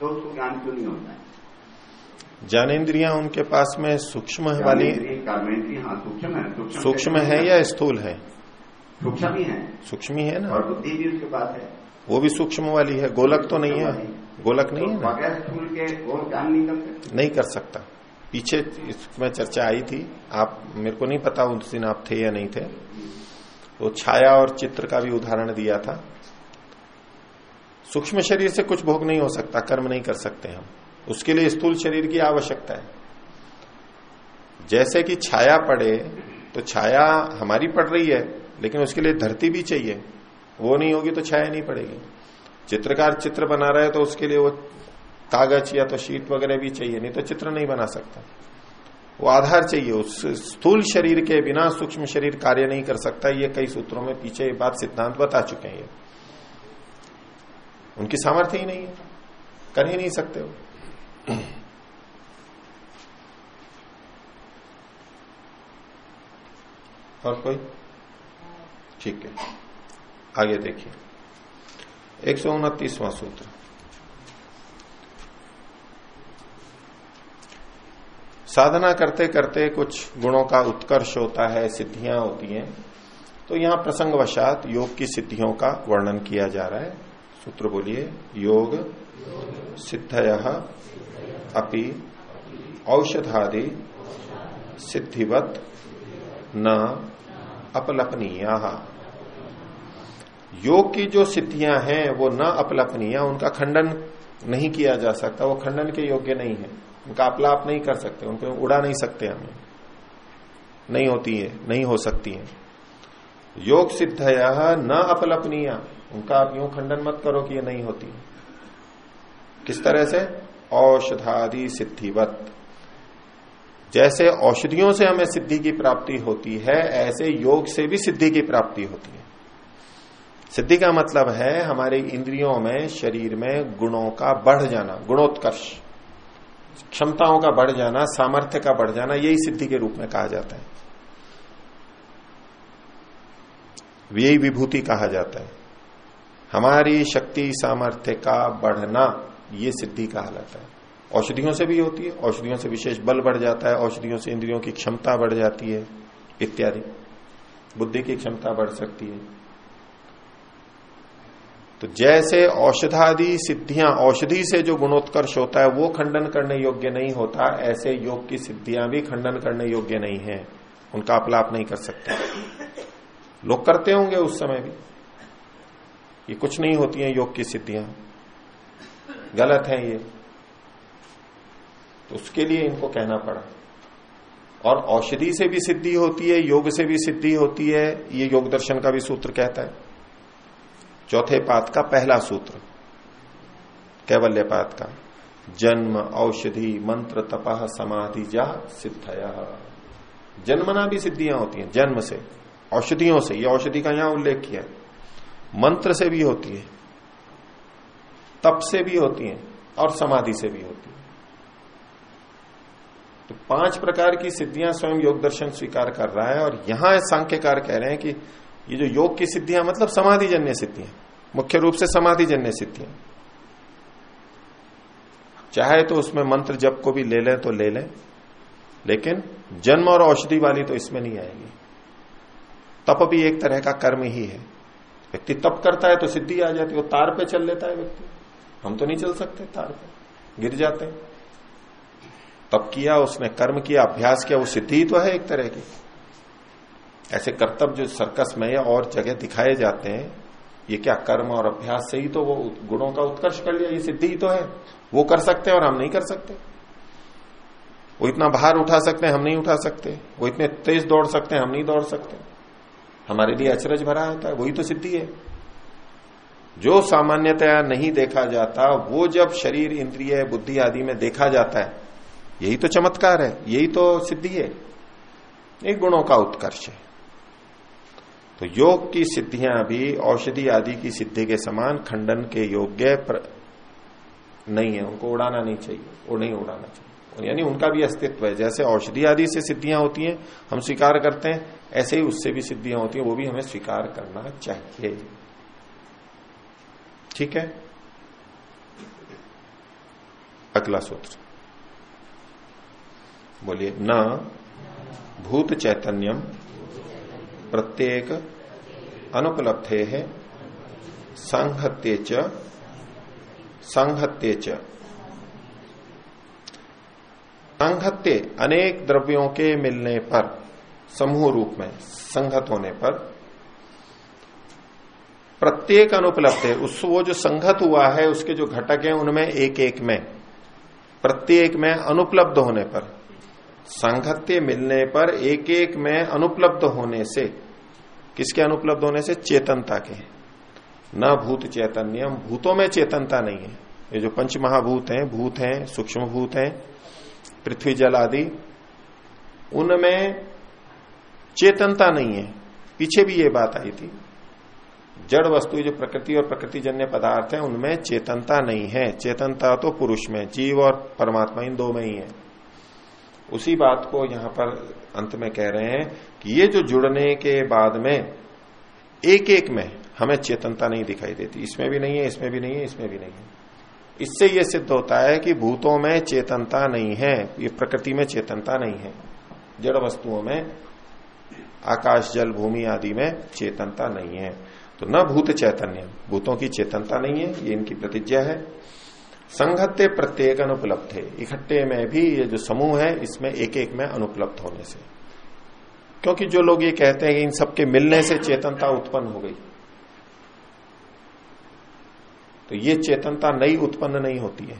तो उसको ज्ञान क्यों नहीं होता है? ज्ञानेन्द्रिया उनके पास में सूक्ष्म वाली। हाँ सूक्ष्म है सूक्ष्म है या स्थूल है? सूक्ष्म ही है। सूक्ष्म ही है ना। और बुद्धि भी उसके पास है। वो भी सूक्ष्म वाली है। गोलक तो नहीं है। गोलक नहीं है ना? बगैर स्थूल के वो ज्ञान नहीं कर सकते। नहीं कर सकता। पीछे इसमें चर्चा आई थी। आप, मेरे को नहीं पता उस दिन आप थे या नहीं थे। तो छाया और चित्र का भी उदाहरण दिया था। सूक्ष्म शरीर से कुछ भोग नहीं हो सकता, कर्म नहीं कर सकते हम। उसके लिए स्थूल शरीर की आवश्यकता है। जैसे कि छाया पड़े तो छाया हमारी पड़ रही है, लेकिन उसके लिए धरती भी चाहिए। वो नहीं होगी तो छाया नहीं पड़ेगी। चित्रकार चित्र बना रहा है तो उसके लिए वो कागज़ या तो शीट वगैरह भी चाहिए, नहीं तो चित्र नहीं बना सकता। वो आधार चाहिए, उस स्थूल शरीर के बिना सूक्ष्म शरीर कार्य नहीं कर सकता, ये कई सूत्रों में पीछे ये बात सिद्धांत बता चुके हैं। ये उनकी सामर्थ्य ही नहीं है, कर ही नहीं सकते वो। और कोई? ठीक है। आगे देखिए। एक सौ उनतीसवां सूत्र। साधना करते करते कुछ गुणों का उत्कर्ष होता है, सिद्धियाँ होती हैं। तो यहाँ प्रसंगवशात योग की सिद्धियों का वर्णन किया जा रहा है। सूत्र बोलिए, योग, सिद्धय, अपि, औषधादि, सिद्धिवत, न, अपलपनीय। योग की जो सिद्धियाँ हैं, वो न अपलपनीय, उनका खंडन नहीं किया जा सकता, वो खंडन के योग्य नहीं है। उनका अपलाप नहीं कर सकते, उनको उड़ा नहीं सकते हमें। नहीं होती है, नहीं हो सकती है। योग सिद्ध न अपलपनीय। उनका आप यूँ खंडन मत करो कि ये नहीं होती। किस तरह से? औषधादि सिद्धिवत। जैसे औषधियों से हमें सिद्धि की प्राप्ति होती है, ऐसे योग से भी सिद्धि की प्राप्ति होती है। सिद्धि का मतलब है हमारे इंद्रियों में, शरीर में गुणों का बढ़ जाना, गुणोत्कर्ष। क्षमताओं का बढ़ जाना, सामर्थ्य का बढ़ जाना, यही सिद्धि के रूप में कहा जाता है। यही विभूति कहा जाता है। हमारी शक्ति, सामर्थ्य का बढ़ना, ये सिद्धि कहा जाता है। औषधियों से भी होती है, औषधियों से विशेष बल बढ़ जाता है, औषधियों से इंद्रियों की क्षमता बढ़ जाती है, इत्यादि। बुद्धि की क्षमता बढ़ सकती है। तो जैसे औषधादि सिद्धियाँ, औषधि से जो गुणोत्कर्ष होता है, वो खंडन करने योग्य नहीं होता, ऐसे योग की सिद्धियाँ भी खंडन करने योग्य नहीं है। उनका अपलाप नहीं कर सकते। लोग करते होंगे उस समय भी। ये कुछ नहीं होती है योग की सिद्धियाँ। गलत है ये। तो उसके लिए इनको कहना पड़ा। और औषधि से भी सिद्धि होती है, योग से भी सिद्धि होती है, ये योग दर्शन का भी सूत्र कहता है। चौथे पात का पहला सूत्र, कैवल्य पात का, जन्म, औषधि, मंत्र तपह समाधि जा सिद्धया। जन्मना भी सिद्धियाँ होती हैं, जन्म से, औषधियों से, ये औषधि का यहाँ उल्लेख किया मंत्र से भी होती है, तप से भी होती है, और समाधि से भी होती है। तो पाँच प्रकार की सिद्धियाँ स्वयं योग दर्शन स्वीकार कर रहा है, और यहाँ सांख्यकार कह रहे हैं कि ये जो योग की सिद्धियाँ मतलब समाधि जन्य सिद्धियाँ, मुख्य रूप से समाधि जन्य सिद्धियाँ। चाहे तो उसमें मंत्र जप को भी ले लें तो ले लें, लेकिन जन्म और औषधि वाली तो इसमें नहीं आएगी। तप भी एक तरह का कर्म ही है। व्यक्ति तप करता है तो सिद्धि आ जाती है, वो तार पे चल लेता है व्यक्ति। हम तो नहीं चल सकते तार पे, गिर जाते हैं। तप किया, उसने कर्म किया, अभ्यास किया, वो सिद्धि तो है एक तरह की। ऐसे कर्तव्य जो सर्कस में या और जगह दिखाए जाते हैं, ये क्या कर्म और अभ्यास से ही तो वो गुणों का उत्कर्ष कर लिया? ये सिद्धि ही तो है। वो कर सकते हैं और हम नहीं कर सकते। वो इतना बाहर उठा सकते हैं, हम नहीं उठा सकते। वो इतने तेज दौड़ सकते हैं, हम नहीं दौड़ सकते। हमारे लिए अचरज भरा होता है, वही तो सिद्धि है। जो सामान्यतया नहीं देखा जाता, वो जब शरीर, इंद्रिय, बुद्धि आदि में देखा जाता है, यही तो चमत्कार है, यही तो सिद्धि है। एक गुणों का उत्कर्ष है। तो योग की सिद्धियाँ भी, औषधि आदि की सिद्धि के समान खंडन के योग्य नहीं है। उनको उड़ाना नहीं चाहिए। वो नहीं उड़ाना चाहिए। यानी उनका भी अस्तित्व है। जैसे औषधि आदि से सिद्धियाँ होती हैं, हम स्वीकार करते हैं, ऐसे ही उससे भी सिद्धियाँ होती हैं, वो भी हमें स्वीकार करना चाहिए। ठीक है? अगला सूत्र। बोलिए, न, भूत चैतन्यम प्रत्येक अनुपलब्धे है संहत्य च संहत्य च संहत्य अनेक द्रव्यों के मिलने पर, समूह रूप में संगत होने पर, प्रत्येक अनुपलब्ध है। उस, वो जो संगत हुआ है, उसके जो घटक हैं, उनमें एक एक में, प्रत्येक में अनुपलब्ध होने पर सांगत्य मिलने पर एक एक में अनुपलब्ध होने से, किसके अनुपलब्ध होने से? चेतनता के। न भूत चैतन्यम, भूतों में चेतनता नहीं है। ये जो पंच महाभूत हैं, भूत हैं सूक्ष्म भूत हैं, पृथ्वी जल आदि, उनमें चेतनता नहीं है। पीछे भी ये बात आई थी। जड़ वस्तु जो प्रकृति और प्रकृति जन्य पदार्थ है, उनमें चेतनता नहीं है। चेतनता तो पुरुष में, जीव और परमात्मा इन दो में ही है। उसी बात को यहाँ पर अंत में कह रहे हैं कि ये जो जुड़ने के बाद में एक एक में हमें चेतनता नहीं दिखाई देती। इसमें भी नहीं है, इसमें भी नहीं है, इसमें भी नहीं है। इससे यह सिद्ध होता है कि भूतों में चेतनता नहीं है, ये प्रकृति में चेतनता नहीं है। जड़ वस्तुओं में, आकाश, जल, भूमि आदि में चेतनता नहीं है। तो न भूत चैतन्य, भूतों की चेतनता नहीं है, ये इनकी प्रतिज्ञा है। संघत्य प्रत्येक अनुपलब्ध है। इकट्ठे में भी ये जो समूह है, इसमें एक एक में अनुपलब्ध होने से। क्योंकि जो लोग ये कहते हैं कि इन सबके मिलने से चेतनता उत्पन्न हो गई। तो ये चेतनता नई उत्पन्न नहीं होती है।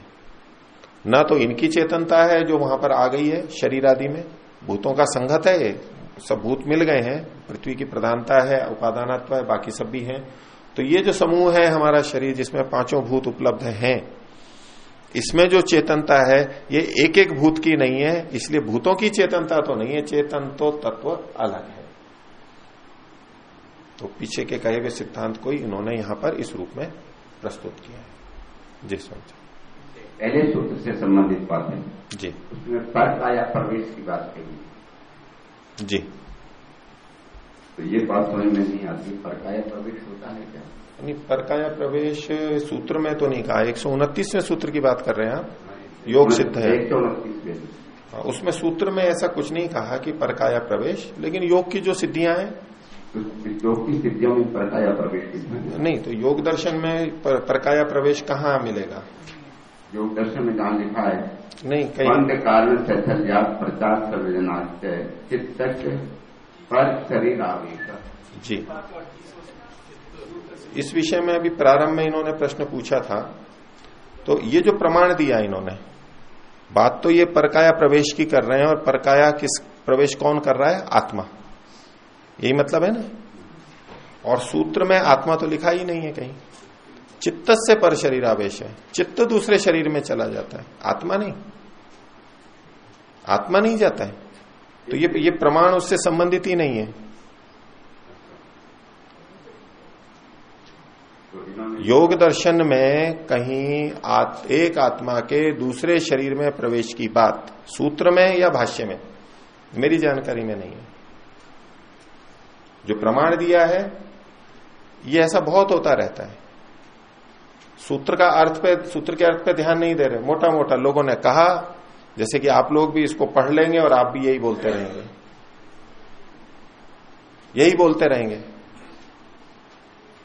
न तो इनकी चेतनता है जो वहाँ पर आ गई है, शरीर आदि में। भूतों का संगत है ये सब भूत मिल गए हैं, पृथ्वी की प्रधानता है, उपादानत्व है, बाकी सब भी हैं। तो ये जो समूह है हमारा शरीर जिसमें पाँचों भूत उपलब्ध हैं इसमें जो चेतनता है ये एक एक भूत की नहीं है इसलिए भूतों की चेतनता तो नहीं है चेतन तो तत्व अलग है। तो पीछे के कहे हुए सिद्धांत को ही इन्होंने यहाँ पर इस रूप में प्रस्तुत किया है। जी समझ पहले सूत्र से संबंधित बात है। जी। उसमें पर्क आया प्रवेश की बात कही। जी। तो ये बात समझ में नहीं आती पर्क आया प्रवेश होता है क्या? नहीं परकाया प्रवेश सूत्र में तो नहीं कहा एक सौ उनतीसवें सूत्र की बात कर रहे हैं आप? योग सिद्ध है। एक सौ उनतीस में। हाँ, उसमें सूत्र में ऐसा कुछ नहीं कहा कि परकाया प्रवेश लेकिन योग की जो सिद्धियाँ हैं। योग की स्थितियों में पर्क आया प्रवेश नहीं तो योग दर्शन में पर, परकाया प्रवेश कहाँ मिलेगा? योग दर्शन में जहाँ लिखा है? नहीं कहीं बंद कारण प्रचार संवेदनाच चित्त पर शरीर आवेश जी। इस विषय में अभी प्रारंभ में इन्होंने प्रश्न पूछा था। तो ये जो प्रमाण दिया इन्होंने, बात तो ये परकाया प्रवेश की कर रहे हैं और परकाया किस, प्रवेश कौन कर रहा है? आत्मा। यही मतलब है ना? और सूत्र में आत्मा तो लिखा ही नहीं है कहीं। चित्त से पर शरीर आवेश है। चित्त दूसरे शरीर में चला जाता है। आत्मा नहीं। आत्मा नहीं जाता है। तो ये ये प्रमाण उससे संबंधित ही नहीं है तो इन्होंने योग दर्शन में कहीं आत, एक आत्मा के दूसरे शरीर में प्रवेश की बात सूत्र में या भाष्य में? मेरी जानकारी में नहीं है। जो प्रमाण दिया है ये ऐसा बहुत होता रहता है। सूत्र का अर्थ पे सूत्र के अर्थ पे ध्यान नहीं दे रहे। मोटा मोटा लोगों ने कहा जैसे कि आप लोग भी इसको पढ़ लेंगे और आप भी यही बोलते रहेंगे। यही बोलते रहेंगे।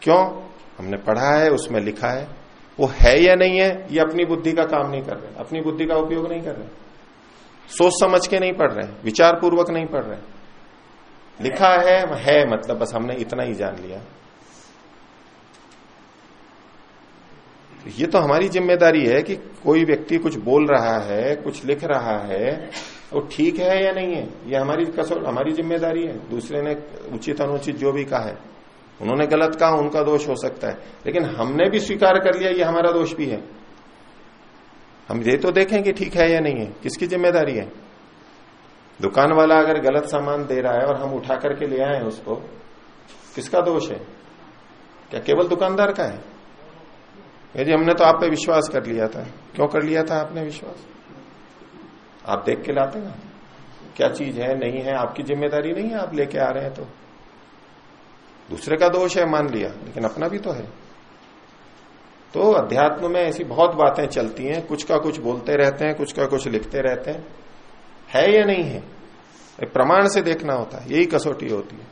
क्यों? हमने पढ़ा है, उसमें लिखा है। वो है या नहीं है, ये अपनी बुद्धि का काम नहीं कर रहे। अपनी बुद्धि का उपयोग नहीं कर रहे। सोच समझ के नहीं पढ़ रहे विचार पूर्वक नहीं पढ़ रहे। लिखा है है मतलब बस हमने इतना ही जान लिया। तो ये तो हमारी ज़िम्मेदारी है कि कोई व्यक्ति कुछ बोल रहा है, कुछ लिख रहा है, वो ठीक है या नहीं है? ये हमारी कसौट हमारी ज़िम्मेदारी है। दूसरे ने उचित अनुचित जो भी कहा है। उन्होंने गलत कहा, उनका दोष हो सकता है। लेकिन हमने भी स्वीकार कर लिया, ये हमारा दोष भी है। हम ये तो देखें कि ठीक है या नहीं है, किसकी ज़िम्मेदारी है? दुकान वाला अगर गलत सामान दे रहा है और हम उठा करके ले आए उसको, किसका दोष है? क्या केवल दुकानदार का है? यदि हमने तो आप पे विश्वास कर लिया था। क्यों कर लिया था आपने विश्वास? आप देख के लाते ना। क्या चीज़ है, नहीं है, आपकी ज़िम्मेदारी नहीं है आप लेके आ रहे हैं तो। दूसरे का दोष है, मान लिया, लेकिन अपना भी तो है। तो अध्यात्म में ऐसी बहुत बातें चलती हैं, कुछ का कुछ बोलते रहते हैं, कुछ का कुछ लिखते रहते हैं। है या नहीं है? प्रमाण से देखना होता है, यही कसौटी होती है।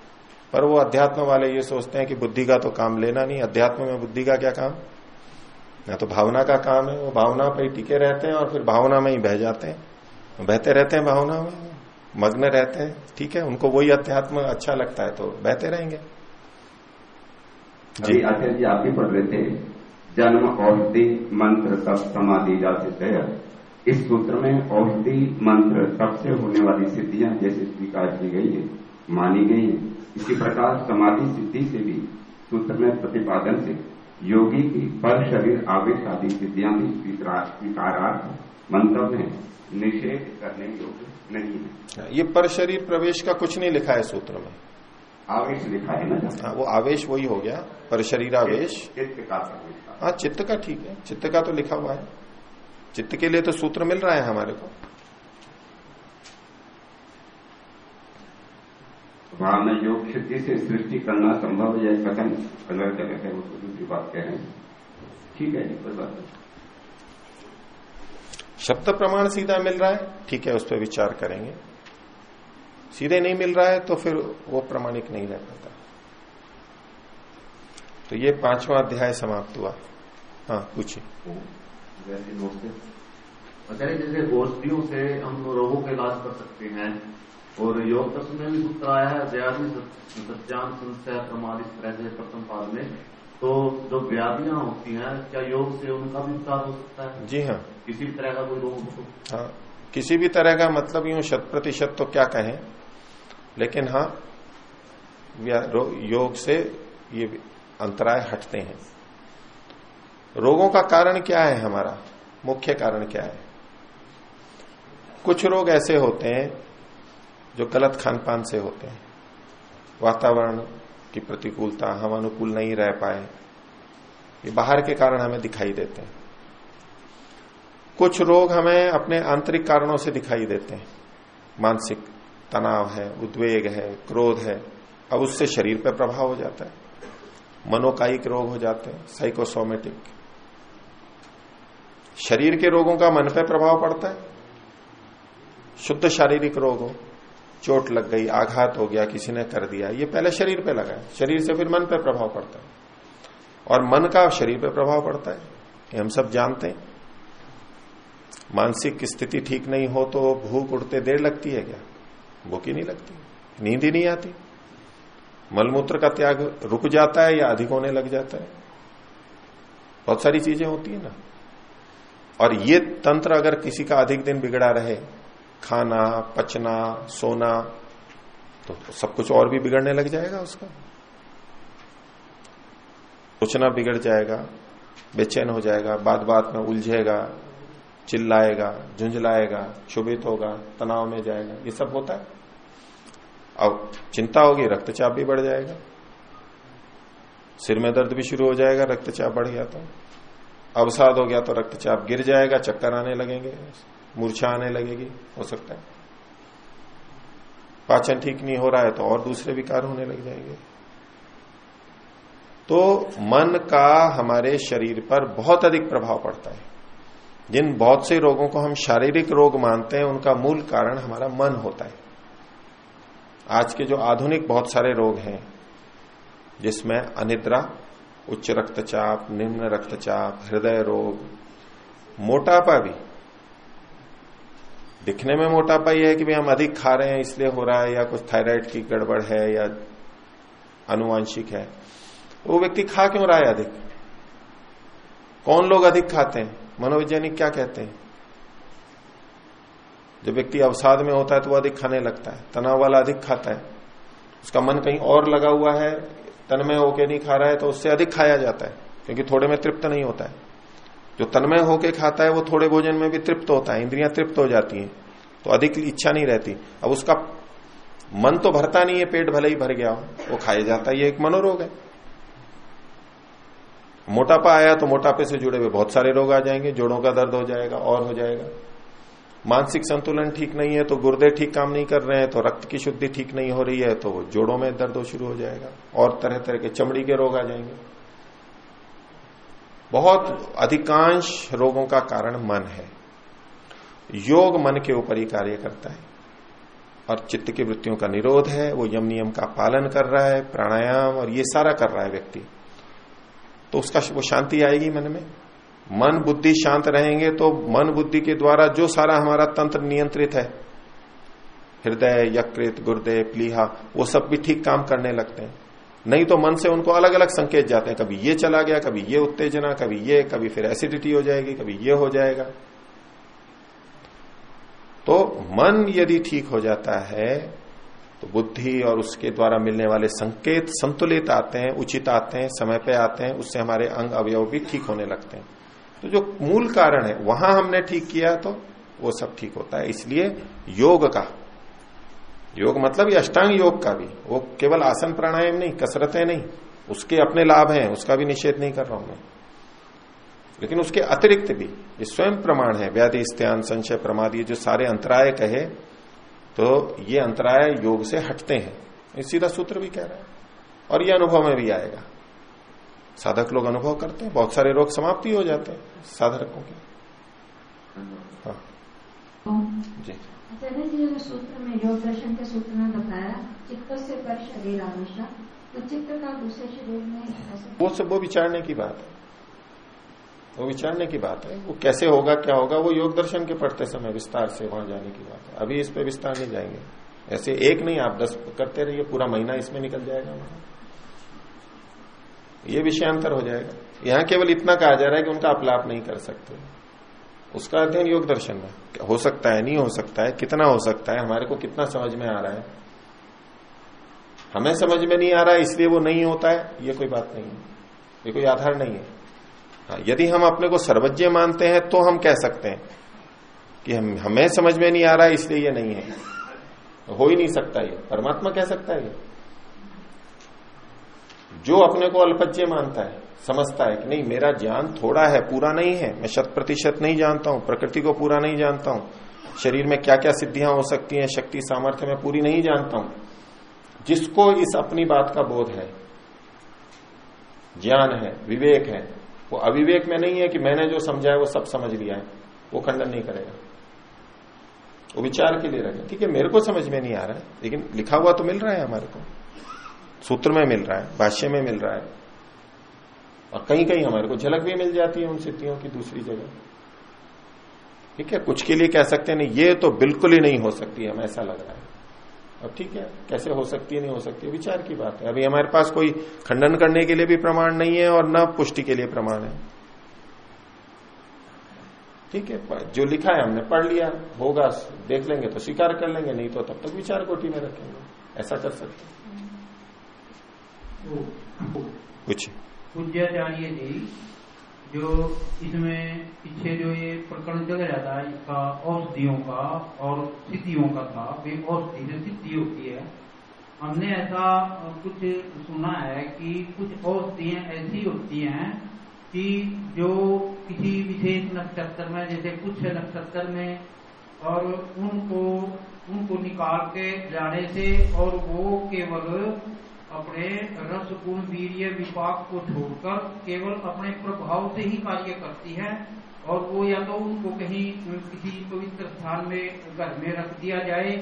पर वो अध्यात्म वाले ये सोचते हैं कि बुद्धि का तो काम लेना नहीं, अध्यात्म में बुद्धि का क्या काम? ना तो भावना का काम है, वो भावना पर ही टिके रहते हैं और फिर भावना में ही बह जाते हैं। बहते रहते हैं भावना में, मग्न रहते हैं, ठीक है, उनको वही अध्यात्म अच्छा लगता है तो बहते रहेंगे। अभी आचार्य जी, आप ही पढ़ रहे थे। जन्म, औषधि, मंत्र, तप, समाधि, जाते इस सूत्र में औषधि, मंत्र, तप से होने वाली सिद्धियाँ जैसे स्वीकार की गई है, मानी गई है। इसी प्रकार समाधि सिद्धि से भी, सूत्र में प्रतिपादन से, योगी की पर शरीर आवेश आदि सिद्धियाँ भी स्वीकारार्थ मंतव्य है। निषेध करने योग्य नहीं है। ये पर शरीर प्रवेश का कुछ नहीं लिखा है सूत्र में। आवेश लिखा है ना? हाँ वो आवेश वही हो गया पर शरीरावेश। चित्त का हाँ चित्त का ठीक है चित्त का तो लिखा हुआ है। चित्त के लिए तो सूत्र मिल रहा है हमारे को। योग सिद्धि से सृष्टि करना संभव है कथन अलग जगह है वो तो दूसरी बात कह रहे हैं। ठीक है कोई बात नहीं। शब्द प्रमाण सीधा मिल रहा है ठीक है उस पर विचार करेंगे। सीधे नहीं मिल रहा है तो फिर वो प्रमाणिक नहीं रह पाता। तो ये पांचवा अध्याय समाप्त हुआ। हाँ पूछिए। आचार्य जैसे औषधियों से हम रोगों का इलाज कर सकते हैं और योग दर्शन में भी सूत्र आया है व्याधि सत्यान संशय प्रमाद इस तरह से प्रथम पाद में। तो जो व्याधियाँ होती हैं क्या योग से उनका भी उपचार हो सकता है? जी हाँ। किसी भी तरह का कोई रोग हो हाँ किसी भी तरह का मतलब यूँ शत प्रतिशत तो क्या कहें? लेकिन हाँ योग से ये अंतराय हटते हैं। रोगों का कारण क्या है हमारा? मुख्य कारण क्या है? कुछ रोग ऐसे होते हैं जो गलत खान पान से होते हैं। वातावरण की प्रतिकूलता, हम अनुकूल नहीं रह पाए। ये बाहर के कारण हमें दिखाई देते हैं। कुछ रोग हमें अपने आंतरिक कारणों से दिखाई देते हैं। मानसिक तनाव है, उद्वेग है, क्रोध है, अब उससे शरीर पर प्रभाव हो जाता है। मनोकायिक रोग हो जाते हैं साइकोसोमेटिक शरीर के रोगों का मन पर प्रभाव पड़ता है। शुद्ध शारीरिक रोग हो चोट लग गई, आघात हो गया, किसी ने कर दिया, ये पहले शरीर पे लगा है। शरीर से फिर मन पे प्रभाव पड़ता है। और मन का शरीर पे प्रभाव पड़ता है, ये हम सब जानते हैं। मानसिक स्थिति ठीक नहीं हो तो भूख उड़ते देर लगती है क्या? भूख ही नहीं लगती, नींद ही नहीं आती। मलमूत्र का त्याग रुक जाता है या अधिक होने लग जाता है? बहुत सारी चीज़ें होती है ना। और ये तंत्र अगर किसी का अधिक दिन बिगड़ा रहे, खाना, पचना, सोना तो सब कुछ और भी बिगड़ने लग जाएगा उसका। सोचना बिगड़ जाएगा, बेचैन हो जाएगा बात बात में उलझेगा चिल्लाएगा, झुंझलाएगा, क्षुभित होगा, तनाव में जाएगा, ये सब होता है। अब चिंता होगी, रक्तचाप भी बढ़ जाएगा। सिर में दर्द भी शुरू हो जाएगा, रक्तचाप बढ़ गया तो। अवसाद हो गया तो रक्तचाप गिर जाएगा, चक्कर आने लगेंगे, मूर्छा आने लगेगी, हो सकता है। पाचन ठीक नहीं हो रहा है तो और दूसरे विकार होने लग जाएँगे। तो मन का हमारे शरीर पर बहुत अधिक प्रभाव पड़ता है। जिन बहुत से रोगों को हम शारीरिक रोग मानते हैं, उनका मूल कारण हमारा मन होता है। आज के जो आधुनिक बहुत सारे रोग हैं, जिसमें अनिद्रा, उच्च रक्तचाप, निम्न रक्तचाप, हृदय रोग, मोटापा भी। दिखने में मोटापा यह है कि भाई हम अधिक खा रहे हैं, इसलिए हो रहा है, या कुछ थायराइड की गड़बड़ है, या अनुवांशिक है। वो व्यक्ति खा क्यों रहा है अधिक? कौन लोग अधिक खाते हैं? मनोवैज्ञानिक क्या कहते हैं? जब व्यक्ति अवसाद में होता है तो वो अधिक खाने लगता है। तनाव वाला अधिक खाता है। उसका मन कहीं और लगा हुआ है, तन्मय होके नहीं खा रहा है तो उससे अधिक खाया जाता है, क्योंकि थोड़े में तृप्त नहीं होता है। जो तन्मय होके खाता है, वो थोड़े भोजन में भी तृप्त होता है, इंद्रियाँ तृप्त हो जाती हैं तो अधिक इच्छा नहीं रहती। अब उसका मन तो भरता नहीं है, पेट भले ही भर गया हो, वो खाया जाता है ये एक मनोरोग है। मोटापा आया तो मोटापे से जुड़े हुए बहुत सारे रोग आ जाएँगे, जोड़ों का दर्द हो जाएगा, और हो जाएगा। मानसिक संतुलन ठीक नहीं है तो गुर्दे ठीक काम नहीं कर रहे हैं तो रक्त की शुद्धि ठीक नहीं हो रही है तो जोड़ों में दर्द हो शुरू हो जाएगा, और तरह तरह के चमड़ी के रोग आ जाएँगे। बहुत अधिकांश रोगों का कारण मन है। योग मन के ऊपर ही कार्य करता है, और चित्त की वृत्तियों का निरोध है, वो यम नियम का पालन कर रहा है, प्राणायाम और ये सारा कर रहा है व्यक्ति। तो उसका वो शांति आएगी मन में। मन, बुद्धि शांत रहेंगे तो मन, बुद्धि के द्वारा जो सारा हमारा तंत्र नियंत्रित है, हृदय, यकृत, गुर्दे प्लीहा वो सब भी ठीक काम करने लगते हैं। नहीं तो मन से उनको अलग अलग संकेत जाते हैं। कभी ये चला गया, कभी ये उत्तेजना, कभी ये, कभी फिर एसिडिटी हो जाएगी, कभी ये हो जाएगा। तो मन यदि ठीक हो जाता है तो बुद्धि और उसके द्वारा मिलने वाले संकेत संतुलित आते हैं, उचित आते हैं, समय पे आते हैं, उससे हमारे अंग अवयव भी ठीक होने लगते हैं। तो जो मूल कारण है, वहाँ हमने ठीक किया तो वो सब ठीक होता है। इसलिए योग का, योग मतलब अष्टांग योग का भी। वो केवल आसन प्राणायाम नहीं, कसरतें नहीं, उसके अपने लाभ हैं, उसका भी निषेध नहीं कर रहा हूँ मैं। लेकिन उसके अतिरिक्त भी, ये स्वयं प्रमाण है, व्याधि, स्त्यान, संशय, प्रमाद, ये जो सारे अंतराय कहे तो ये अंतराय योग से हटते हैं। ये सीधा सूत्र भी कह रहा है। और ये अनुभव में भी आएगा। साधक लोग अनुभव करते हैं बहुत सारे रोग समाप्ति हो जाते हैं साधकों के। हाँ। जी। सूत्र में योग दर्शन के सूत्र में बताया चित्त से पर शरीर आवेशा तो चित्त का दूसरे शरीर में वो सब वो विचारने की बात है। वो विचारने की बात है। वो कैसे होगा क्या होगा वो योग दर्शन के पढ़ते समय विस्तार से वहाँ जाने की बात है। अभी इस पे विस्तार नहीं जाएँगे। ऐसे एक नहीं आप दस करते रहिए पूरा महीना इसमें निकल जाएगा वहाँ। ये विषयांतर हो जाएगा। यहाँ केवल इतना कहा जा रहा है कि उनका अपलाप नहीं कर सकते। उसका अध्ययन योग दर्शन में। हो सकता है नहीं हो सकता है कितना हो सकता है हमारे को कितना समझ में आ रहा है। हमें समझ में नहीं आ रहा है इसलिए वो नहीं होता है ये कोई बात नहीं है। ये कोई आधार नहीं हाँ, यदि हम अपने को सर्वज्ञ मानते हैं तो हम कह सकते हैं कि हम, हमें समझ में नहीं आ रहा, इसलिए ये नहीं है। हो ही नहीं सकता ये। परमात्मा कह सकता है जो अपने को अल्पज्य मानता है, समझता है कि नहीं, मेरा ज्ञान थोड़ा है, पूरा नहीं है, मैं शत प्रतिशत नहीं जानता हूँ, प्रकृति को पूरा नहीं जानता हूँ, शरीर में क्या क्या सिद्धियाँ हो सकती हैं, शक्ति, सामर्थ्य में पूरी नहीं जानता हूँ। जिसको इस अपनी बात का बोध है, ज्ञान है, विवेक है वो अविवेक में नहीं है कि मैंने जो समझा है वो सब समझ लिया है। वो खंडन नहीं करेगा। वो विचार के लिए रखे। ठीक है, मेरे को समझ में नहीं आ रहा है, लेकिन लिखा हुआ तो मिल रहा है हमारे को। सूत्र में मिल रहा है, भाष्य में मिल रहा है। और कहीं कहीं हमारे को झलक भी मिल जाती है उन सिद्धियों की दूसरी जगह। ठीक है, कुछ के लिए कह सकते हैं, नहीं, ये तो बिल्कुल ही नहीं हो सकती हमें ऐसा लग रहा है। और ठीक है कैसे हो सकती है नहीं हो सकती है विचार की बात है। अभी हमारे पास कोई खंडन करने के लिए भी प्रमाण नहीं है और न पुष्टि के लिए प्रमाण है। ठीक है जो लिखा है हमने पढ़ लिया होगा देख लेंगे तो स्वीकार कर लेंगे नहीं तो तब तक विचार कोटि में रखेंगे। ऐसा कर सकते कुछ पूज्याचार्य जी जो इसमें पीछे जो ये प्रकरण चल रहा था इसका औषधियों का और सिद्धियों का था, वे औषधि से सिद्धि होती है। हमने ऐसा कुछ सुना है कि कुछ औषधियाँ ऐसी होती हैं कि जो किसी विशेष नक्षत्र में, जैसे कुछ नक्षत्र में, और उनको उनको निकाल के जाने से, और वो केवल अपने रस गुण, वीर्य, विपाक को छोड़कर केवल अपने प्रभाव से ही कार्य करती है और वो या तो उनको कहीं, किसी पवित्र स्थान में, घर में रख दिया जाए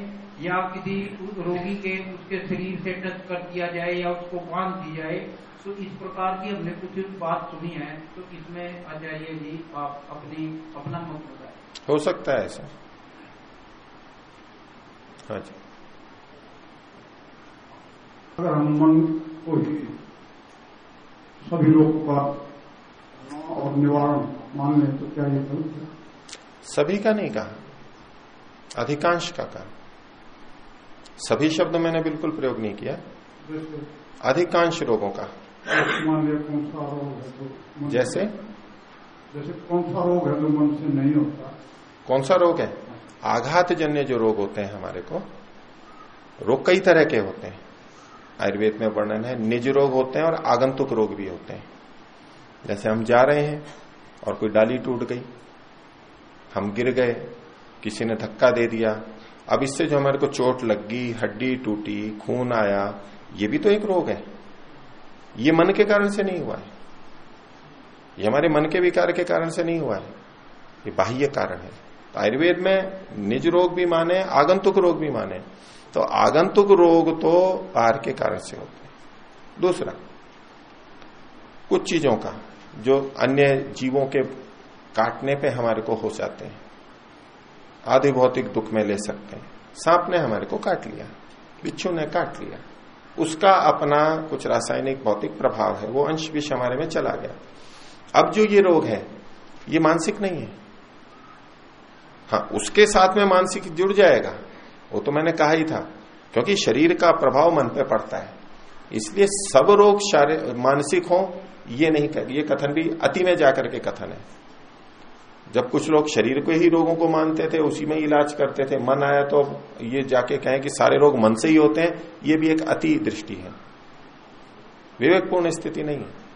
या किसी रोगी के उसके शरीर से टच कर दिया जाए या उसको बाँध दी जाए तो इस प्रकार की हमने कुछ बात सुनी है तो इसमें आचार्य जी, आप अपनी, अपना मत बताए हो सकता है ऐसा। हाँ जी। अगर हम मन को ही सभी लोग का और निवारण मान लें तो क्या ये गलत सभी का नहीं कहा। अधिकांश का कहा। सभी शब्द मैंने बिल्कुल प्रयोग नहीं किया। अधिकांश रोगों का। है तो जैसे? जैसे कौन सा रोग है जो मन से नहीं होता? कौन सा रोग है? आघात जन्य जो रोग होते हैं हमारे को रोग कई तरह के होते हैं। आयुर्वेद में वर्णन है, निज रोग होते हैं और आगंतुक रोग भी होते हैं। जैसे हम जा रहे हैं और कोई डाली टूट गई, हम गिर गए, किसी ने धक्का दे दिया, अब इससे जो हमारे को चोट लग, हड्डी टूटी, खून आया, ये भी तो एक रोग है। ये मन के कारण से नहीं हुआ है। ये हमारे मन के विकार के कारण से नहीं हुआ है। ये बाह्य कारण है। आयुर्वेद में निज रोग भी माने, आगंतुक रोग भी माने। तो आगंतुक रोग तो बाहर के कारण से होते हैं। दूसरा, कुछ चीज़ों का, जो अन्य जीवों के काटने पे हमारे को हो जाते हैं आधि भौतिक दुख में ले सकते हैं। सांप ने हमारे को काट लिया, बिच्छू ने काट लिया। उसका अपना कुछ रासायनिक भौतिक प्रभाव है, वो अंश विष हमारे में चला गया। अब जो ये रोग है, ये मानसिक नहीं है। हाँ उसके साथ में मानसिक जुड़ जाएगा। वो तो मैंने कहा ही था क्योंकि शरीर का प्रभाव मन पे पड़ता है। इसलिए सब रोग मानसिक हो ये नहीं कर, ये कथन भी अति में जाकर के कथन है। जब कुछ लोग शरीर को ही रोगों को मानते थे उसी में इलाज करते थे मन आया तो ये जाके कहें कि सारे रोग मन से ही होते हैं ये भी एक अति दृष्टि है। विवेकपूर्ण स्थिति नहीं है।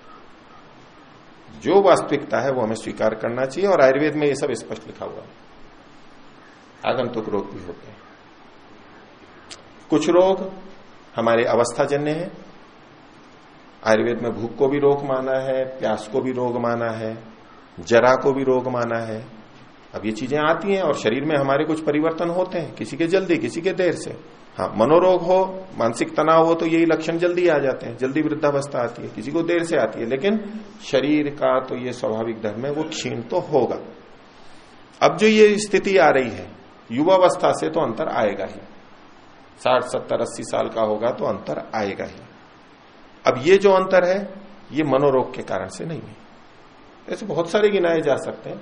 जो वास्तविकता है वो हमें स्वीकार करना चाहिए और आयुर्वेद में ये सब स्पष्ट लिखा हुआ है। आगंतुक रोग भी होते हैं। कुछ रोग, हमारे अवस्थाजन्य है। आयुर्वेद में भूख को भी रोग माना है, प्यास को भी रोग माना है, जरा को भी रोग माना है। अब ये चीज़ें आती हैं और शरीर में हमारे कुछ परिवर्तन होते हैं, किसी के जल्दी, किसी के देर से। हाँ मनोरोग हो, मानसिक तनाव हो तो यही लक्षण जल्दी आ जाते हैं, जल्दी वृद्धावस्था आती है, किसी को देर से आती है। लेकिन शरीर का तो ये स्वाभाविक धर्म है, वो क्षीण तो होगा। अब जो ये स्थिति आ रही है, युवावस्था से तो अंतर आएगा ही। साठ, सत्तर, अस्सी साल का होगा तो अंतर आएगा ही। अब ये जो अंतर है, ये मनोरोग के कारण से नहीं है। ऐसे बहुत सारे गिनाए जा सकते हैं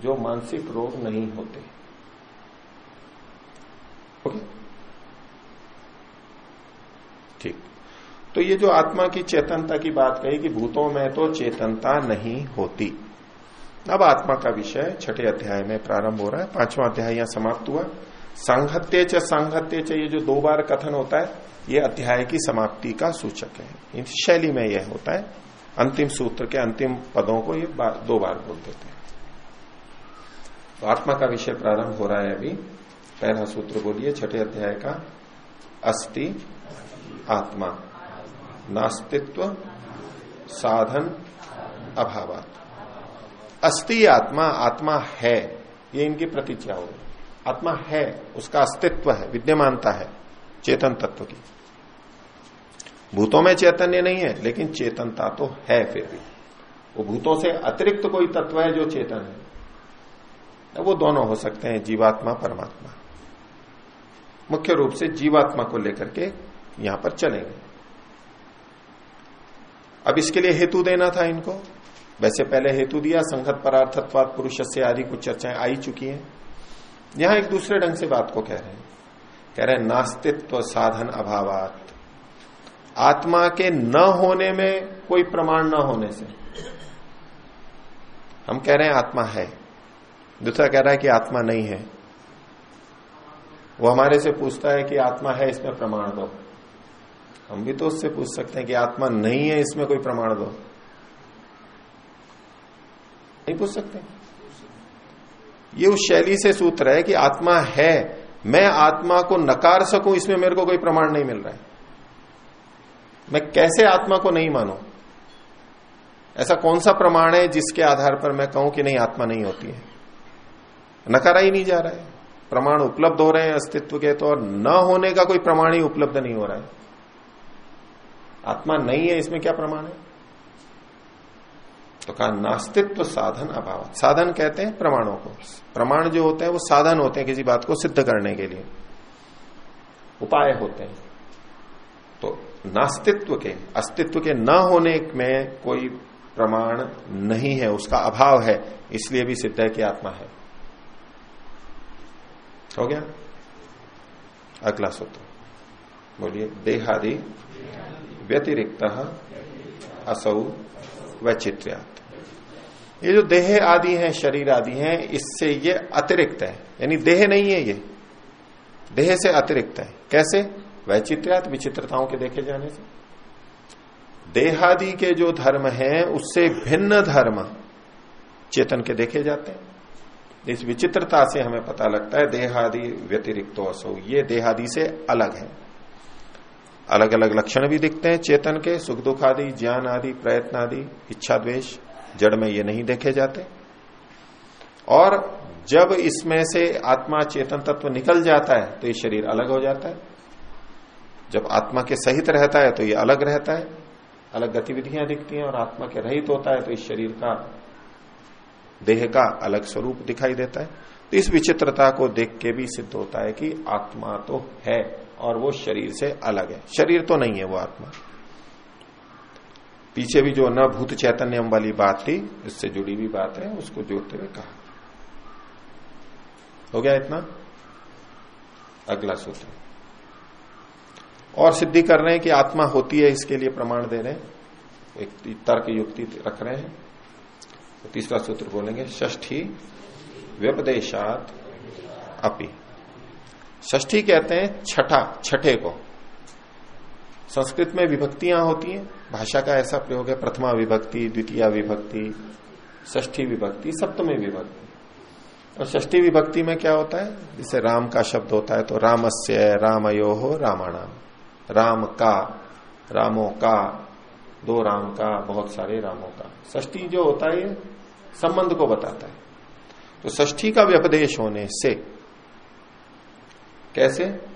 जो मानसिक रोग नहीं होते। ओके? ठीक। तो ये जो आत्मा की चेतनता की बात कही कि भूतों में तो चेतनता नहीं होती। अब आत्मा का विषय छठे अध्याय में प्रारंभ हो रहा है। पांचवा अध्याय यहाँ समाप्त हुआ। सांघत्य च सांघत्य च ये जो दो बार कथन होता है ये अध्याय की समाप्ति का सूचक है। इस शैली में यह होता है। अंतिम सूत्र के अंतिम पदों को ये बार, दो बार बोल देते हैं। तो आत्मा का विषय प्रारंभ हो रहा है अभी। पहला सूत्र बोलिए छठे अध्याय का। अस्ति आत्मा। नास्तित्व साधन अभावात। अस्ति आत्मा आत्मा है। ये इनकी प्रतिज्ञा होगी आत्मा है, उसका अस्तित्व है, विद्यमानता है, चेतन तत्व की। भूतों में चैतन्य नहीं है, लेकिन चेतनता तो है फिर भी। वो भूतों से अतिरिक्त कोई तत्व है जो चेतन है। वो दोनों हो सकते हैं, जीवात्मा, परमात्मा। मुख्य रूप से जीवात्मा को लेकर के यहाँ पर चलेंगे अब इसके लिए हेतु देना था इनको। वैसे पहले हेतु दिया, संगत परार्थत्वाद पुरुष से आदि कुछ चर्चाएँ आई चुकी हैं। यहाँ एक दूसरे ढंग से बात को कह रहे हैं। कह रहे हैं, नास्तित्व साधन अभावात। आत्मा के न होने में कोई प्रमाण न होने से। हम कह रहे हैं, आत्मा है। दूसरा कह रहा है कि आत्मा नहीं है। वो हमारे से पूछता है कि आत्मा है, इसमें प्रमाण दो। हम भी तो उससे पूछ सकते हैं कि आत्मा नहीं है, इसमें कोई प्रमाण दो। नहीं पूछ सकते। ये उस शैली से सूत्र है कि आत्मा है, मैं आत्मा को नकार सकूँ, इसमें मेरे को कोई प्रमाण नहीं मिल रहा है। मैं कैसे आत्मा को नहीं मानू? ऐसा कौन सा प्रमाण है जिसके आधार पर मैं कहूँ कि नहीं, आत्मा नहीं होती है? नकारा ही नहीं जा रहा है। प्रमाण उपलब्ध हो रहे हैं अस्तित्व के तो और न होने का कोई प्रमाण ही उपलब्ध नहीं हो रहा है। आत्मा नहीं है, इसमें क्या प्रमाण है? तो कहा नास्तित्व साधन अभाव। साधन कहते हैं प्रमाणों को। प्रमाण जो होते हैं, वो साधन होते हैं किसी बात को सिद्ध करने के लिए। उपाय होते हैं। तो नास्तित्व के, अस्तित्व के न होने में कोई प्रमाण नहीं है, उसका अभाव है, इसलिए भी सिद्ध है कि आत्मा है। हो गया? अगला सूत्र। बोलिए, देहादि व्यतिरिक्त असौ वैचित्र्यात ये जो देह आदि हैं, शरीर आदि हैं, इससे ये अतिरिक्त है। यानी देह नहीं है ये। देह से अतिरिक्त है। कैसे? वैचित्र्यात विचित्रताओं के देखे जाने से। देहादि के जो धर्म हैं, उससे भिन्न धर्म चेतन के देखे जाते हैं। इस विचित्रता से हमें पता लगता है, देहादि व्यतिरिक्त असो। ये देहादि से अलग है। अलग अलग लक्षण भी दिखते हैं चेतन के। सुख दुख आदि, ज्ञान आदि, प्रयत्न आदि, इच्छा द्वेष। जड़ में ये नहीं देखे जाते। और जब इसमें से आत्मा चेतन तत्व निकल जाता है तो ये शरीर अलग हो जाता है। जब आत्मा के सहित रहता है तो ये अलग रहता है। अलग गतिविधियाँ दिखती हैं और आत्मा के रहित होता है तो इस शरीर का, देह का अलग स्वरूप दिखाई देता है। तो इस विचित्रता को देख के भी सिद्ध होता है कि आत्मा तो है और वो शरीर से अलग है। शरीर तो नहीं है वो आत्मा। पीछे भी जो न भूत चैतन्यम वाली बात थी, इससे जुड़ी हुई बात है, उसको जोड़ते हुए कहा। हो गया इतना? अगला सूत्र। और सिद्धि कर रहे हैं कि आत्मा होती है, इसके लिए प्रमाण दे रहे हैं। एक तर्क युक्ति रख रहे हैं। तो तीसरा सूत्र बोलेंगे ष्ठी व्यपदेशात अपि। ष्ठी कहते हैं छठा, छठे को। संस्कृत में विभक्तियाँ होती हैं, भाषा का ऐसा प्रयोग है, प्रथमा विभक्ति, द्वितीय विभक्ति ष्ठी विभक्ति, सप्तमी विभक्ति। और ष्ठी विभक्ति में क्या होता है? जैसे राम का शब्द होता है तो रामस्य रामयो हो रामाणाम। राम का, रामों का, दो राम का, बहुत सारे रामों का। ष्ठी जो होता है संबंध को बताता है। तो ष्ठी का व्यपदेश होने से, कैसे?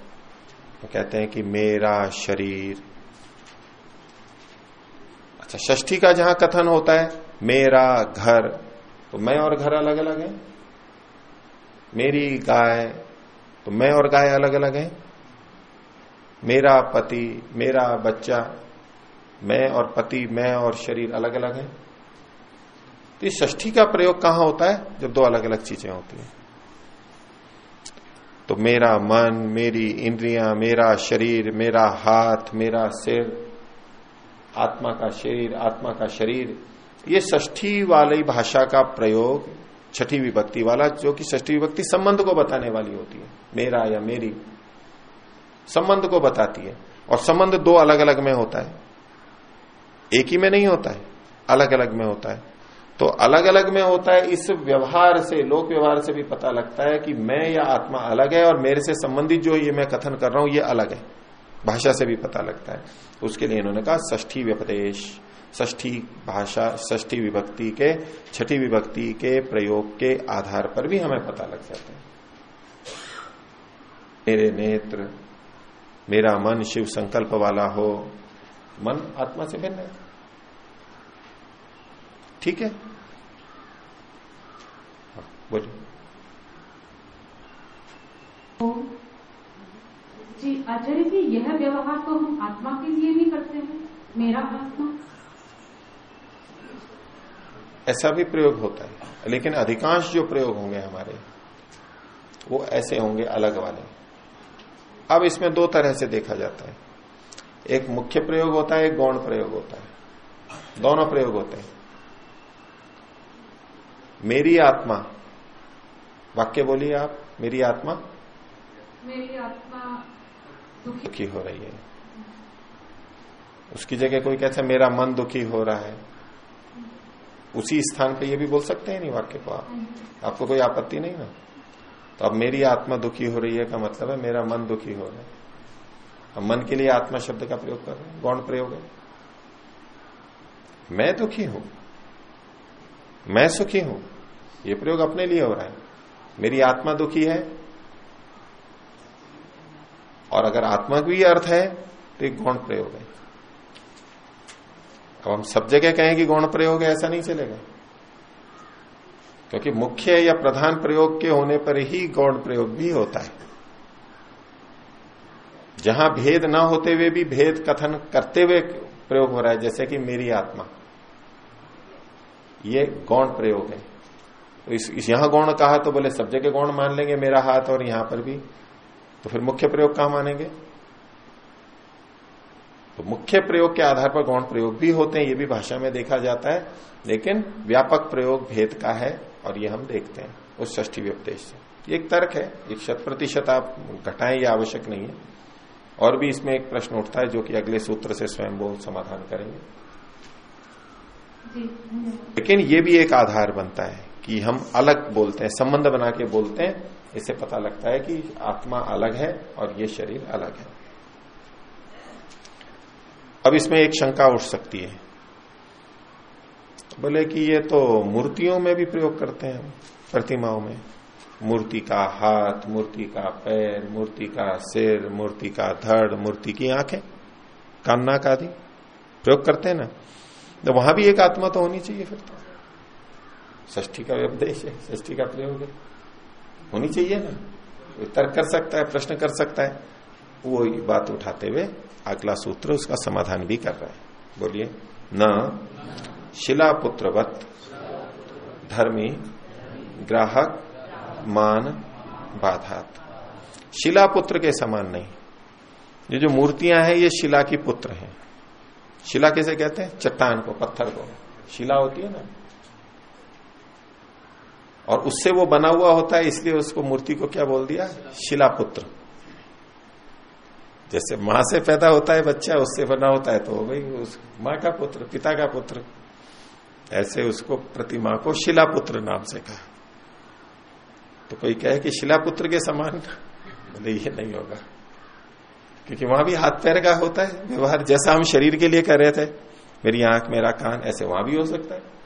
तो कहते हैं कि मेरा शरीर। अच्छा ष्ठी का जहाँ कथन होता है, मेरा घर। तो मैं और घर अलग अलग है? मेरी गाय तो मैं और गाय अलग अलग है? मेरा पति, मेरा बच्चा, मैं और पति, मैं और शरीर अलग अलग है? तो इस ष्ठी का प्रयोग कहाँ होता है? जब दो अलग अलग चीज़ें होती हैं। तो मेरा मन, मेरी इंद्रियाँ, मेरा शरीर, मेरा हाथ, मेरा सिर, आत्मा का शरीर, आत्मा का शरीर, ये ष्ठी वाली भाषा का प्रयोग, छठी विभक्ति वाला, जो कि ष्ठी विभक्ति संबंध को बताने वाली होती है। मेरा या मेरी संबंध को बताती है। और संबंध दो अलग अलग में होता है। एक ही में नहीं होता है। अलग अलग में होता है। तो अलग अलग में होता है। इस व्यवहार से, लोक व्यवहार से भी पता लगता है कि मैं या आत्मा अलग है और मेरे से संबंधित जो ये मैं कथन कर रहा हूँ, ये अलग है। भाषा से भी पता लगता है। उसके लिए इन्होंने कहा ष्ठी व्यपदेश। ष्ठी भाषा ष्ठी विभक्ति के, छठी विभक्ति के प्रयोग के आधार पर भी हमें पता लग जाता है। मेरे नेत्र, मेरा मन शिव संकल्प वाला हो। मन आत्मा से भिन्न है। ठीक है? बोलिए जी आचार्य जी यह व्यवहार तो हम आत्मा के लिए भी करते हैं मेरा आत्मा। ऐसा भी प्रयोग होता है लेकिन अधिकांश जो प्रयोग होंगे हमारे वो ऐसे होंगे अलग वाले। अब इसमें दो तरह से देखा जाता है। एक मुख्य प्रयोग होता है एक गौण प्रयोग होता है। दोनों प्रयोग होते हैं। मेरी आत्मा वाक्य बोलिए आप मेरी आत्मा? मेरी आत्मा दुखी दुखी हो रही है। उसकी जगह कोई कहता है मेरा मन दुखी हो रहा है। उसी स्थान पे ये भी बोल सकते हैं नहीं वाक्य को आप? आपको कोई आपत्ति नहीं ना? तो अब मेरी आत्मा दुखी हो रही है का मतलब है मेरा मन दुखी हो रहा है। अब मन के लिए आत्मा शब्द का प्रयोग कर रहे हैं। गौण प्रयोग है। मैं दुखी हूँ। मैं सुखी हूँ। ये प्रयोग अपने लिए हो रहा है। मेरी आत्मा दुखी है। और अगर आत्मा भी अर्थ है तो एक गौण प्रयोग है। अब हम सब जगह कहें कि गौण प्रयोग है, ऐसा नहीं चलेगा। क्योंकि मुख्य या प्रधान प्रयोग के होने पर ही गौण प्रयोग भी होता है। जहाँ भेद ना होते हुए भी भेद कथन करते हुए प्रयोग हो रहा है, जैसे कि मेरी आत्मा। ये गौण प्रयोग है। इस, इस यहाँ गौण कहा तो बोले सब जगह गौण मान लेंगे मेरा हाथ और यहाँ पर भी। तो फिर मुख्य प्रयोग कहाँ मानेंगे? तो मुख्य प्रयोग के आधार पर गौण प्रयोग भी होते हैं ये भी भाषा में देखा जाता है लेकिन व्यापक प्रयोग भेद का है और ये हम देखते हैं उस ष्ठी व्यपदेश से। एक तर्क है एक शत प्रतिशत आप घटाएँ ये आवश्यक नहीं है। और भी इसमें एक प्रश्न उठता है जो कि अगले सूत्र से स्वयं वो समाधान करेंगे। लेकिन ये भी एक आधार बनता है। कि हम अलग बोलते हैं, संबंध बना के बोलते हैं, इससे पता लगता है कि आत्मा अलग है और ये शरीर अलग है। अब इसमें एक शंका उठ सकती है। बोले कि ये तो मूर्तियों में भी प्रयोग करते हैं, प्रतिमाओं में। मूर्ति का हाथ, मूर्ति का पैर, मूर्ति का सिर, मूर्ति का धड़, मूर्ति की आँखें कान नाक आदि प्रयोग करते हैं ना? तो वहाँ भी एक आत्मा तो होनी चाहिए फिर तो। ष्ठी का उपदेश है ष्ठी का प्रयोग है। होनी चाहिए ना। तर्क कर सकता है, प्रश्न कर सकता है। वो बात उठाते हुए अगला सूत्र उसका समाधान भी कर रहा है। बोलिए, न शिला पुत्रवत धर्मी, ग्राहक, मान, बाधात। शिला पुत्र के समान नहीं। ये जो मूर्तियाँ हैं, ये शिला की पुत्र हैं। शिला कैसे कहते हैं? चट्टान को, पत्थर को। शिला होती है ना। और उससे वो बना हुआ होता है, इसलिए उसको मूर्ति को क्या बोल दिया? शिलापुत्र। जैसे माँ से पैदा होता है बच्चा, उससे बना होता है तो भाई उस माँ का पुत्र, पिता का पुत्र। ऐसे उसको प्रतिमा को शिलापुत्र नाम से कहा। तो कोई कहे कि शिला पुत्र के समान? बोले, ये नहीं होगा। क्योंकि वहाँ भी हाथ पैर का होता है, व्यवहार जैसा हम शरीर के लिए कर रहे थे। मेरी आँख, मेरा कान, ऐसे वहाँ भी हो सकता है।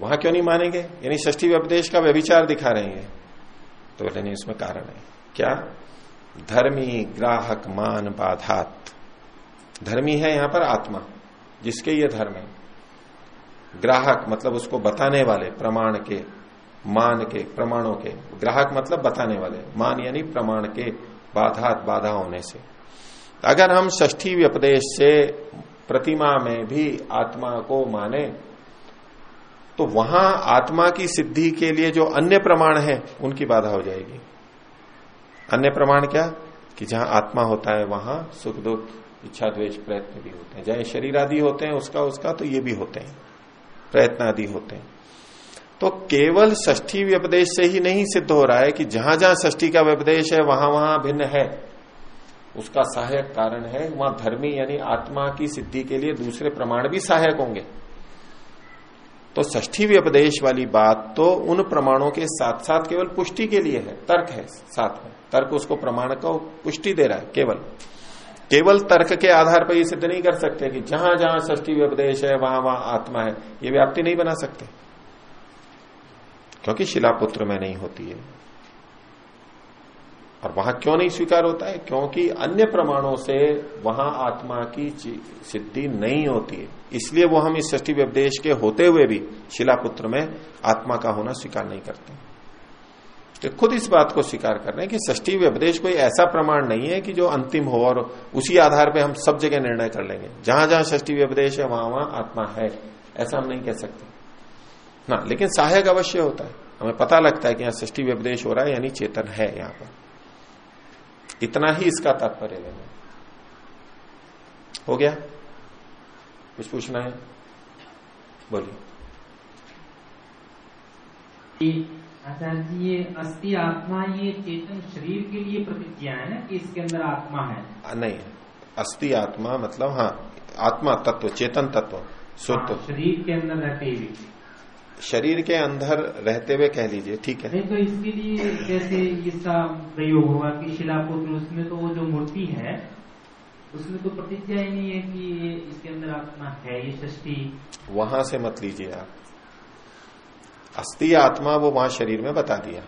वहाँ क्यों नहीं मानेंगे? यानी षष्ठी व्यपदेश का व्यभिचार दिखा रहे हैं। तो बोले, नहीं, इसमें कारण है। क्या? धर्मी ग्राहक मान बाधात। धर्मी है यहाँ पर आत्मा, जिसके ये धर्म है। ग्राहक मतलब उसको बताने वाले, प्रमाण के, मान के, प्रमाणों के। ग्राहक मतलब बताने वाले। मान यानी प्रमाण के बाधात, बाधा होने से। अगर हम ष्ठी व्यपदेश से प्रतिमा में भी आत्मा को माने तो वहाँ आत्मा की सिद्धि के लिए जो अन्य प्रमाण है, उनकी बाधा हो जाएगी। अन्य प्रमाण क्या? कि जहाँ आत्मा होता है, वहाँ सुख, दुख, इच्छा, द्वेष, प्रयत्न भी होते हैं। चाहे शरीर आदि होते हैं, उसका उसका तो ये भी होते हैं। प्रयत्न आदि होते हैं। तो केवल ष्ठी व्यपदेश से ही नहीं सिद्ध हो रहा है कि जहाँ जहाँ ष्ठी का व्यपदेश है, वहाँ वहाँ भिन्न है। उसका सहायक कारण है, वहाँ धर्मी यानी आत्मा की सिद्धि के लिए दूसरे प्रमाण भी सहायक होंगे। तो ष्ठी व्यपदेश वाली बात तो उन प्रमाणों के साथ साथ केवल पुष्टि के लिए है। तर्क है, साथ में तर्क उसको प्रमाण को पुष्टि दे रहा है, केवल। केवल तर्क के आधार पर यह सिद्ध नहीं कर सकते कि जहाँ जहाँ ष्ठी व्यपदेश है वहाँ वहाँ आत्मा है, ये व्याप्ति नहीं बना सकते। क्योंकि शिलापुत्र में नहीं होती है। और वहाँ क्यों नहीं स्वीकार होता है? क्योंकि अन्य प्रमाणों से वहाँ आत्मा की सिद्धि नहीं होती है। इसलिए वो हम इस ष्टी व्यपदेश के होते हुए भी शिलापुत्र में आत्मा का होना स्वीकार नहीं करते तो खुद इस बात को स्वीकार कर रहे हैं कि ष्टी व्यपदेश कोई ऐसा प्रमाण नहीं है कि जो अंतिम हो और उसी आधार पर हम सब जगह निर्णय कर लेंगे। जहाँ जहाँ ष्टी व्यपदेश है, वहाँ वहाँ आत्मा है। ऐसा हम नहीं कह सकते। ना, लेकिन सहायक अवश्य होता है। हमें पता लगता है कि यहाँ ष्टी व्यपदेश हो रहा है, यानी चेतन है यहाँ पर। इतना ही इसका तात्पर्य लेना हो गया? कुछ पूछना है? बोलिए। आचार्य जी ये अस्थि आत्मा ये चेतन शरीर के लिए प्रतिज्ञा है ना कि इसके अंदर आत्मा है? नहीं अस्थि आत्मा मतलब हाँ आत्मा तत्व चेतन तत्व शुद्ध हाँ, शरीर के अंदर रहते हुए। शरीर के अंदर रहते हुए कह लीजिए ठीक है? नहीं तो इसके लिए जैसे इसका प्रयोग होगा कि शिलापुत्र उसमें तो वो जो मूर्ति है उसमें तो प्रतिज्ञा ही नहीं है कि ये इसके अंदर आत्मा है ये षष्ठी वहाँ से मत लीजिए आप। अस्थि आत्मा वो वहाँ शरीर में बता दिया।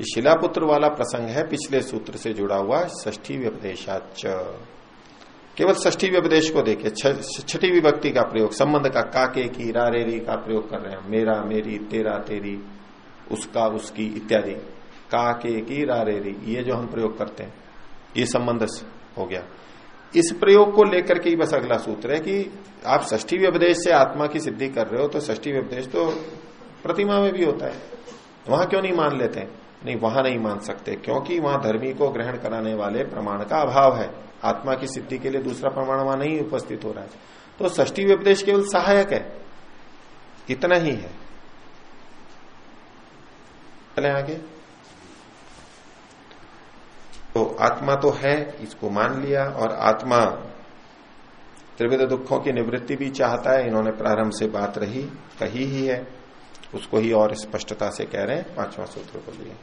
ये शिलापुत्र वाला प्रसंग है पिछले सूत्र से जुड़ा हुआ ष्ठी व्यपदेशाच केवल ष्ठी व्यपदेश को देखे छठी विभक्ति का प्रयोग, संबंध का, काके की, रारेरी का प्रयोग कर रहे हैं मेरा, मेरी, तेरा, तेरी, उसका, उसकी इत्यादि। काके की, रारेरी, ये जो हम प्रयोग करते हैं, ये संबंध हो गया। इस प्रयोग को लेकर के बस अगला सूत्र है कि आप ष्ठी व्यपदेश से आत्मा की सिद्धि कर रहे हो तो ष्ठी व्यपदेश तो प्रतिमा में भी होता है। वहाँ क्यों नहीं मान लेते नहीं, वहाँ नहीं मान सकते, क्योंकि वहाँ धर्मी को ग्रहण कराने वाले प्रमाण का अभाव है। आत्मा की सिद्धि के लिए दूसरा प्रमाण वहाँ नहीं उपस्थित हो रहा है। तो ष्टी व्यपदेश केवल सहायक है, इतना ही है। चले आगे। तो आत्मा तो है, इसको मान लिया, और आत्मा त्रिविध दुखों की निवृत्ति भी चाहता है, इन्होंने प्रारंभ से बात रही, कही ही है, उसको ही और स्पष्टता से कह रहे हैं, पांचवा सूत्र को लिए।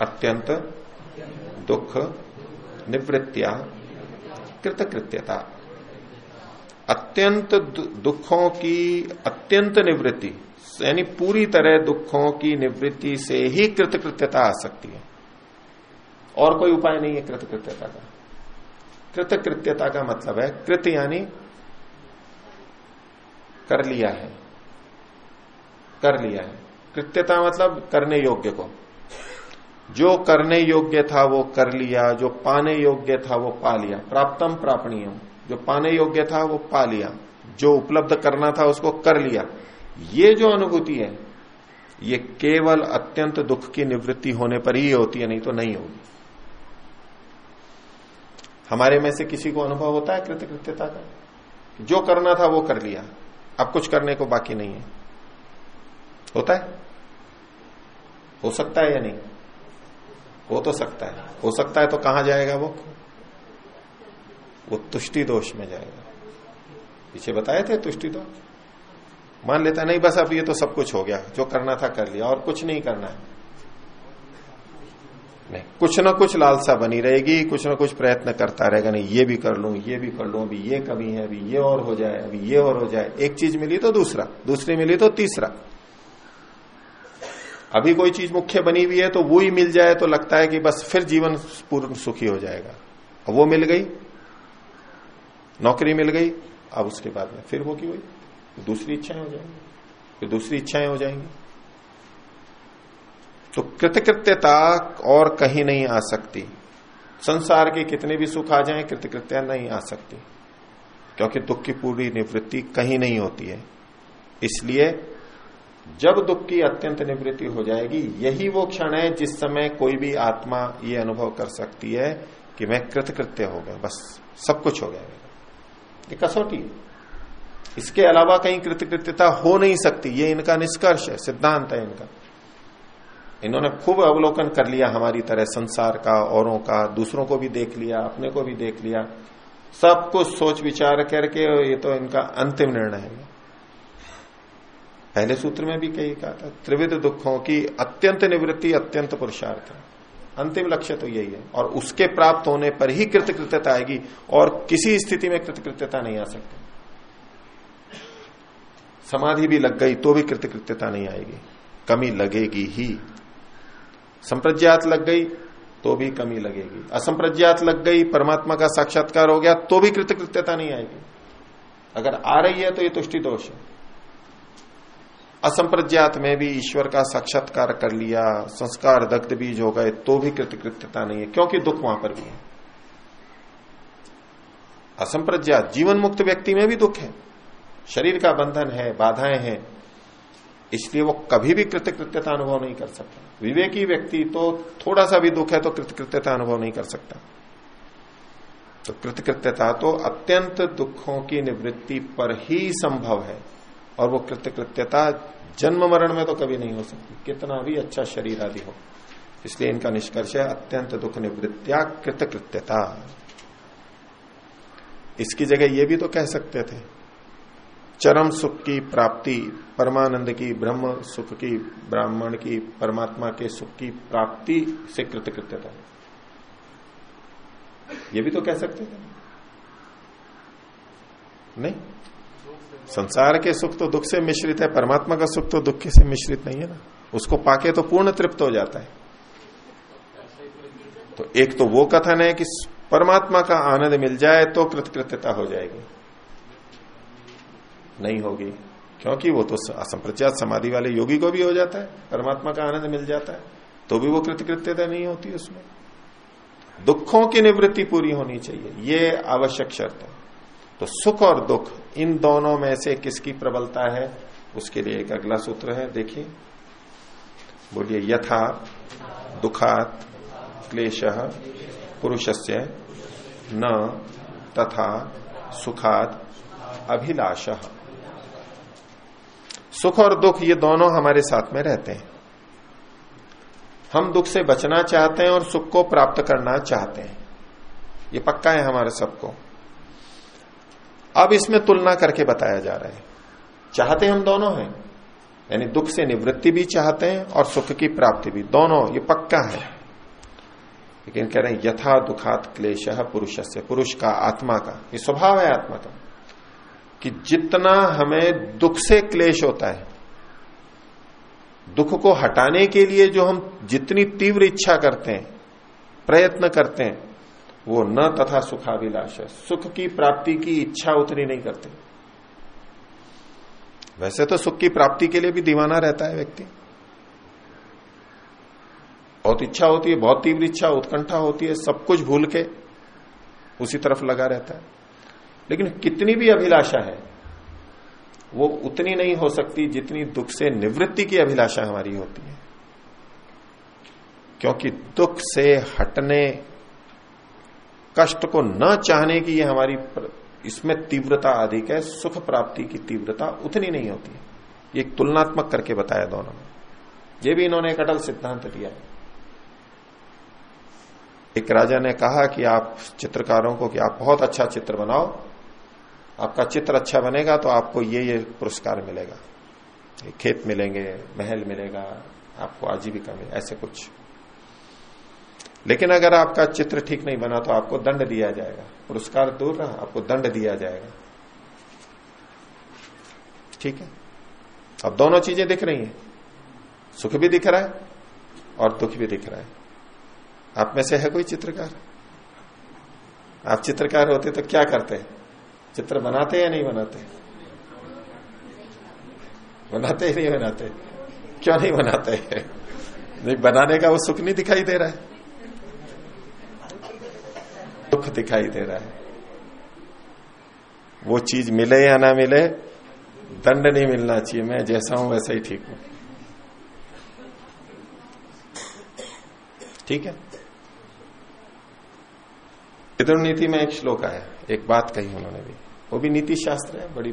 अत्यंत दुख, निवृत्तिया, कृतकृत्यता। अत्यंत दुखों की अत्यंत निवृत्ति, यानी पूरी तरह दुखों की निवृत्ति से ही कृतकृत्यता आ सकती है। और कोई उपाय नहीं है कृतकृत्यता का। कृतकृत्यता का मतलब है, कृत यानी कर लिया है। कर लिया है। कृत्यता मतलब करने योग्य को। जो करने योग्य था वो कर लिया, जो पाने योग्य था वो पा लिया। प्राप्तम प्रापणीयम। जो पाने योग्य था वो पा लिया। जो उपलब्ध करना था उसको कर लिया। ये जो अनुभूति है, ये केवल अत्यंत दुख की निवृत्ति होने पर ही होती है, नहीं तो नहीं होगी। हमारे में से किसी को अनुभव होता है कृतकृत्यता का? जो करना था वो कर लिया। अब कुछ करने को बाकी नहीं है। होता है? हो सकता है या नहीं? हो तो सकता है। हो सकता है तो कहाँ जाएगा वो? वो तुष्टि दोष में जाएगा। पीछे बताए थे तुष्टि दोष? मान लेता, नहीं, बस अब ये तो सब कुछ हो गया। जो करना था कर लिया, और कुछ नहीं करना है। नहीं, कुछ ना कुछ लालसा बनी रहेगी, कुछ ना कुछ प्रयत्न करता रहेगा, नहीं, ये भी कर लू, ये भी कर लू, अभी ये कमी है, अभी ये और हो जाए, अभी ये और हो जाए। एक चीज़ मिली तो दूसरा, दूसरी मिली तो तीसरा। अभी कोई चीज़ मुख्य बनी हुई है तो वो ही मिल जाए तो लगता है कि बस फिर जीवन पूर्ण सुखी हो जाएगा। अब वो मिल गई, नौकरी मिल गई, अब उसके बाद में फिर की वही। दूसरी इच्छाएँ हो जाएँगी, फिर दूसरी इच्छाएँ हो जाएँगी। तो कृतकृत्यता और कहीं नहीं आ सकती। संसार के कितने भी सुख आ जाए, कृतकृत्या नहीं आ सकती। क्योंकि दुख की पूरी निवृत्ति कहीं नहीं होती है। इसलिए जब दुख की अत्यंत निवृत्ति हो जाएगी, यही वो क्षण है जिस समय कोई भी आत्मा ये अनुभव कर सकती है कि मैं कृतकृत्य हो गया, बस सब कुछ हो गया मेरा। ये कसौटी इसके अलावा कहीं कृतकृत्यता हो नहीं सकती, ये इनका निष्कर्ष है, सिद्धांत है इनका। इन्होंने खूब अवलोकन कर लिया हमारी तरह संसार का, औरों का, दूसरों को भी देख लिया, अपने को भी देख लिया। सब कुछ सोच विचार करके ये तो इनका अंतिम निर्णय है। पहले सूत्र में भी कही कहा था, त्रिविध दुखों की अत्यंत निवृत्ति, अत्यंत पुरुषार्थ। है अंतिम लक्ष्य तो यही है, और उसके प्राप्त होने पर ही कृतकृत्यता आएगी, और किसी स्थिति में कृतकृत्यता नहीं आ सकती। समाधि भी लग गई तो भी कृतकृत्यता नहीं आएगी, कमी लगेगी ही। संप्रज्ञात लग गई तो भी कमी लगेगी। असंप्रज्ञात लग गई, परमात्मा का साक्षात्कार हो गया तो भी कृतकृत्यता नहीं आएगी। अगर आ रही है तो ये तुष्टि दोष है। असंप्रज्ञात में भी ईश्वर का साक्षात्कार कर लिया, संस्कार दग्ध बीज हो गए तो भी कृतकृत्यता नहीं है, क्योंकि दुख वहाँ पर भी है। असंप्रज्ञात जीवन मुक्त व्यक्ति में भी दुख है। शरीर का बंधन है, बाधाएँ हैं, इसलिए वो कभी भी कृतकृत्यता अनुभव नहीं कर सकता। विवेकी व्यक्ति तो थोड़ा सा भी दुख है तो कृतकृत्यता अनुभव नहीं कर सकता। तो कृतकृत्यता तो अत्यंत दुखों की निवृत्ति पर ही संभव है। और वो कृतकृत्यता जन्म मरण में तो कभी नहीं हो सकती। कितना भी अच्छा शरीर आदि हो। इसलिए इनका निष्कर्ष है, अत्यंत दुख निवृत्तिया कृतकृत्यता। इसकी जगह ये भी तो कह सकते थे, चरम सुख की प्राप्ति, परमानंद की ब्रह्म, सुख की ब्राह्मण की, परमात्मा के सुख की प्राप्ति से कृतकृत्यता। ये भी तो कह सकते थे। नहीं? संसार के सुख तो दुख से मिश्रित है, परमात्मा का सुख तो दुख से मिश्रित नहीं है ना। उसको पाके तो पूर्ण तृप्त हो जाता है। तो एक तो वो कथन है कि परमात्मा का आनंद मिल जाए तो कृतकृत्यता हो जाएगी। नहीं होगी, क्योंकि वो तो असंप्रज्ञात समाधि वाले योगी को भी हो जाता है, परमात्मा का आनंद मिल जाता है तो भी वो कृतकृत्यता नहीं होती उसमें। दुखों की निवृत्ति पूरी होनी चाहिए, ये आवश्यक शर्त है। तो सुख और दुख, इन दोनों में से किसकी प्रबलता है? उसके लिए एक अगला सूत्र है, देखिए। बोलिए, यथा, दुखात, क्लेश, पुरुषस्य, न, तथा, सुखात, अभिलाष। सुख और दुख, ये दोनों हमारे साथ में रहते हैं। हम दुख से बचना चाहते हैं और सुख को प्राप्त करना चाहते हैं। ये पक्का है हमारे सबको। अब इसमें तुलना करके बताया जा रहा है। चाहते हम दोनों हैं। यानी दुख से निवृत्ति भी चाहते हैं और सुख की प्राप्ति भी। दोनों, ये पक्का है। लेकिन कह रहे हैं, यथा दुखात क्लेश पुरुष से पुरुष का, आत्मा का। ये स्वभाव है आत्मा का। कि जितना हमें दुख से क्लेश होता है, दुख को हटाने के लिए जो हम जितनी तीव्र इच्छा करते हैं, प्रयत्न करते हैं वो न तथा सुखाभिलाष है। सुख की प्राप्ति की इच्छा उतनी नहीं करते। वैसे तो सुख की प्राप्ति के लिए भी दीवाना रहता है व्यक्ति। बहुत इच्छा होती है, बहुत तीव्र इच्छा, उत्कंठा होती है, सब कुछ भूल के उसी तरफ़ लगा रहता है। लेकिन कितनी भी अभिलाषा है, वो उतनी नहीं हो सकती जितनी दुख से निवृत्ति की अभिलाषा हमारी होती है। क्योंकि दुख से हटने कष्ट को न चाहने की ये हमारी इसमें तीव्रता अधिक है, सुख प्राप्ति की तीव्रता उतनी नहीं होती है। ये तुलनात्मक करके बताया दोनों में ये भी इन्होंने एक अटल सिद्धांत दिया है। एक राजा ने कहा कि आप चित्रकारों को कि आप बहुत अच्छा चित्र बनाओ, आपका चित्र अच्छा बनेगा तो आपको ये ये पुरस्कार मिलेगा। खेत मिलेंगे, महल मिलेगा, आपको आजीविका में ऐसे कुछ। लेकिन अगर आपका चित्र ठीक नहीं बना तो आपको दंड दिया जाएगा। पुरस्कार दूर रहा, आपको दंड दिया जाएगा। ठीक है? अब दोनों चीज़ें दिख रही हैं। सुख भी दिख रहा है और दुख भी दिख रहा है। आप में से है कोई चित्रकार? आप चित्रकार होते तो क्या करते? चित्र बनाते या नहीं बनाते? बनाते ही नहीं बनाते। क्यों नहीं बनाते? नहीं, बनाने का वो सुख नहीं दिखाई दे रहा है। दुख दिखाई दे रहा है। वो चीज़ मिले या ना मिले, दंड नहीं मिलना चाहिए। मैं जैसा हूँ वैसा ही ठीक हूँ। ठीक है? विदुर नीति में एक श्लोक आया। एक बात कही उन्होंने भी। वो भी नीति शास्त्र है, बड़ी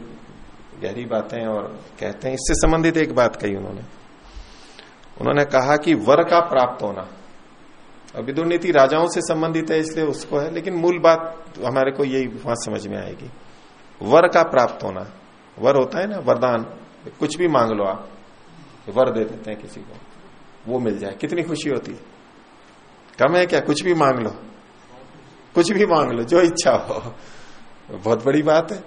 गहरी बातें और कहते हैं। इससे संबंधित एक बात कही उन्होंने। उन्होंने कहा कि वर का प्राप्त होना। विदुर नीति राजाओं से संबंधित है, इसलिए उसको है, लेकिन मूल बात हमारे को यही वहाँ समझ में आएगी। वर का प्राप्त होना, वर होता है ना, वरदान, कुछ भी मांग लो आप, वर दे देते हैं किसी को, वो मिल जाए, कितनी खुशी होती है। कम है क्या? कुछ भी मांग लो, कुछ भी मांग लो, जो इच्छा हो। बहुत बड़ी बात है,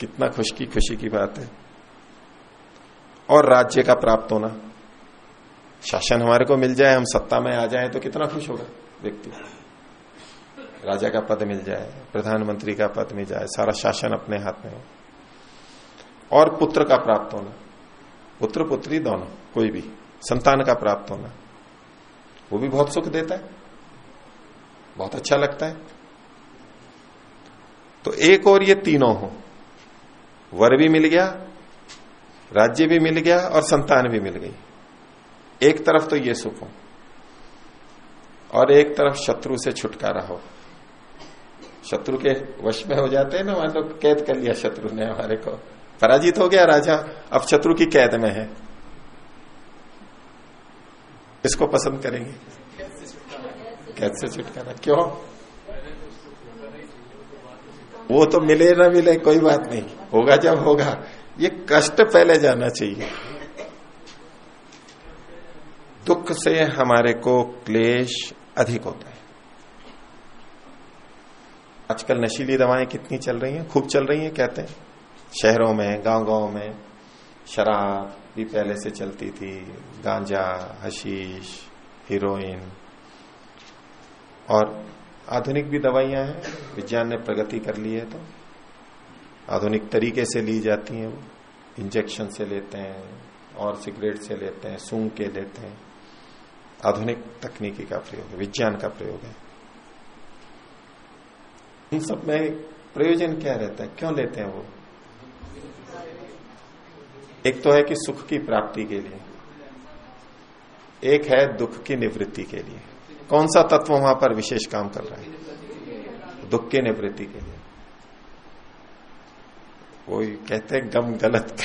कितना खुश की खुशी की बात है। और राज्य का प्राप्त होना शासन हमारे को मिल जाए, हम सत्ता में आ जाए तो कितना खुश होगा व्यक्ति। राजा का पद मिल जाए, प्रधानमंत्री का पद मिल जाए, सारा शासन अपने हाथ में हो। और पुत्र का प्राप्त होना, पुत्र पुत्री दोनों, कोई भी, संतान का प्राप्त होना, वो भी बहुत सुख देता है, बहुत अच्छा लगता है। तो एक और ये तीनों हो, वर भी मिल गया, राज्य भी मिल गया और संतान भी मिल गई। एक तरफ़ तो ये सुख हो और एक तरफ़ शत्रु से छुटकारा हो। शत्रु के वश में हो जाते हैं ना, मान लो कैद कर लिया शत्रु ने हमारे को। पराजित हो गया राजा, अब शत्रु की कैद में है। इसको पसंद करेंगे? कैद से छुटकारा। क्यों? वो तो मिले ना मिले, कोई बात नहीं। होगा जब होगा। ये कष्ट पहले जाना चाहिए। दुख से हमारे को क्लेश अधिक होता है। आजकल नशीली दवाएँ कितनी चल रही हैं? खूब चल रही हैं, कहते हैं। शहरों में गाँव गाँव में शराब भी पहले से चलती थी। गांजा, हशीश, हीरोइन। और आधुनिक भी दवाइयाँ हैं। विज्ञान ने प्रगति कर ली है तो। आधुनिक तरीके से ली जाती हैं वो। इंजेक्शन से लेते हैं, और सिगरेट से लेते हैं, सूंघ के लेते हैं। आधुनिक तकनीकी का प्रयोग है, विज्ञान का प्रयोग है। इन सब में प्रयोजन क्या रहता है? क्यों लेते हैं वो? एक तो है कि सुख की प्राप्ति के लिए। एक है दुख की निवृत्ति के लिए। कौन सा तत्व वहाँ पर विशेष काम कर रहा है? दुख की निवृत्ति के लिए। वो कहते हैं, गम गलत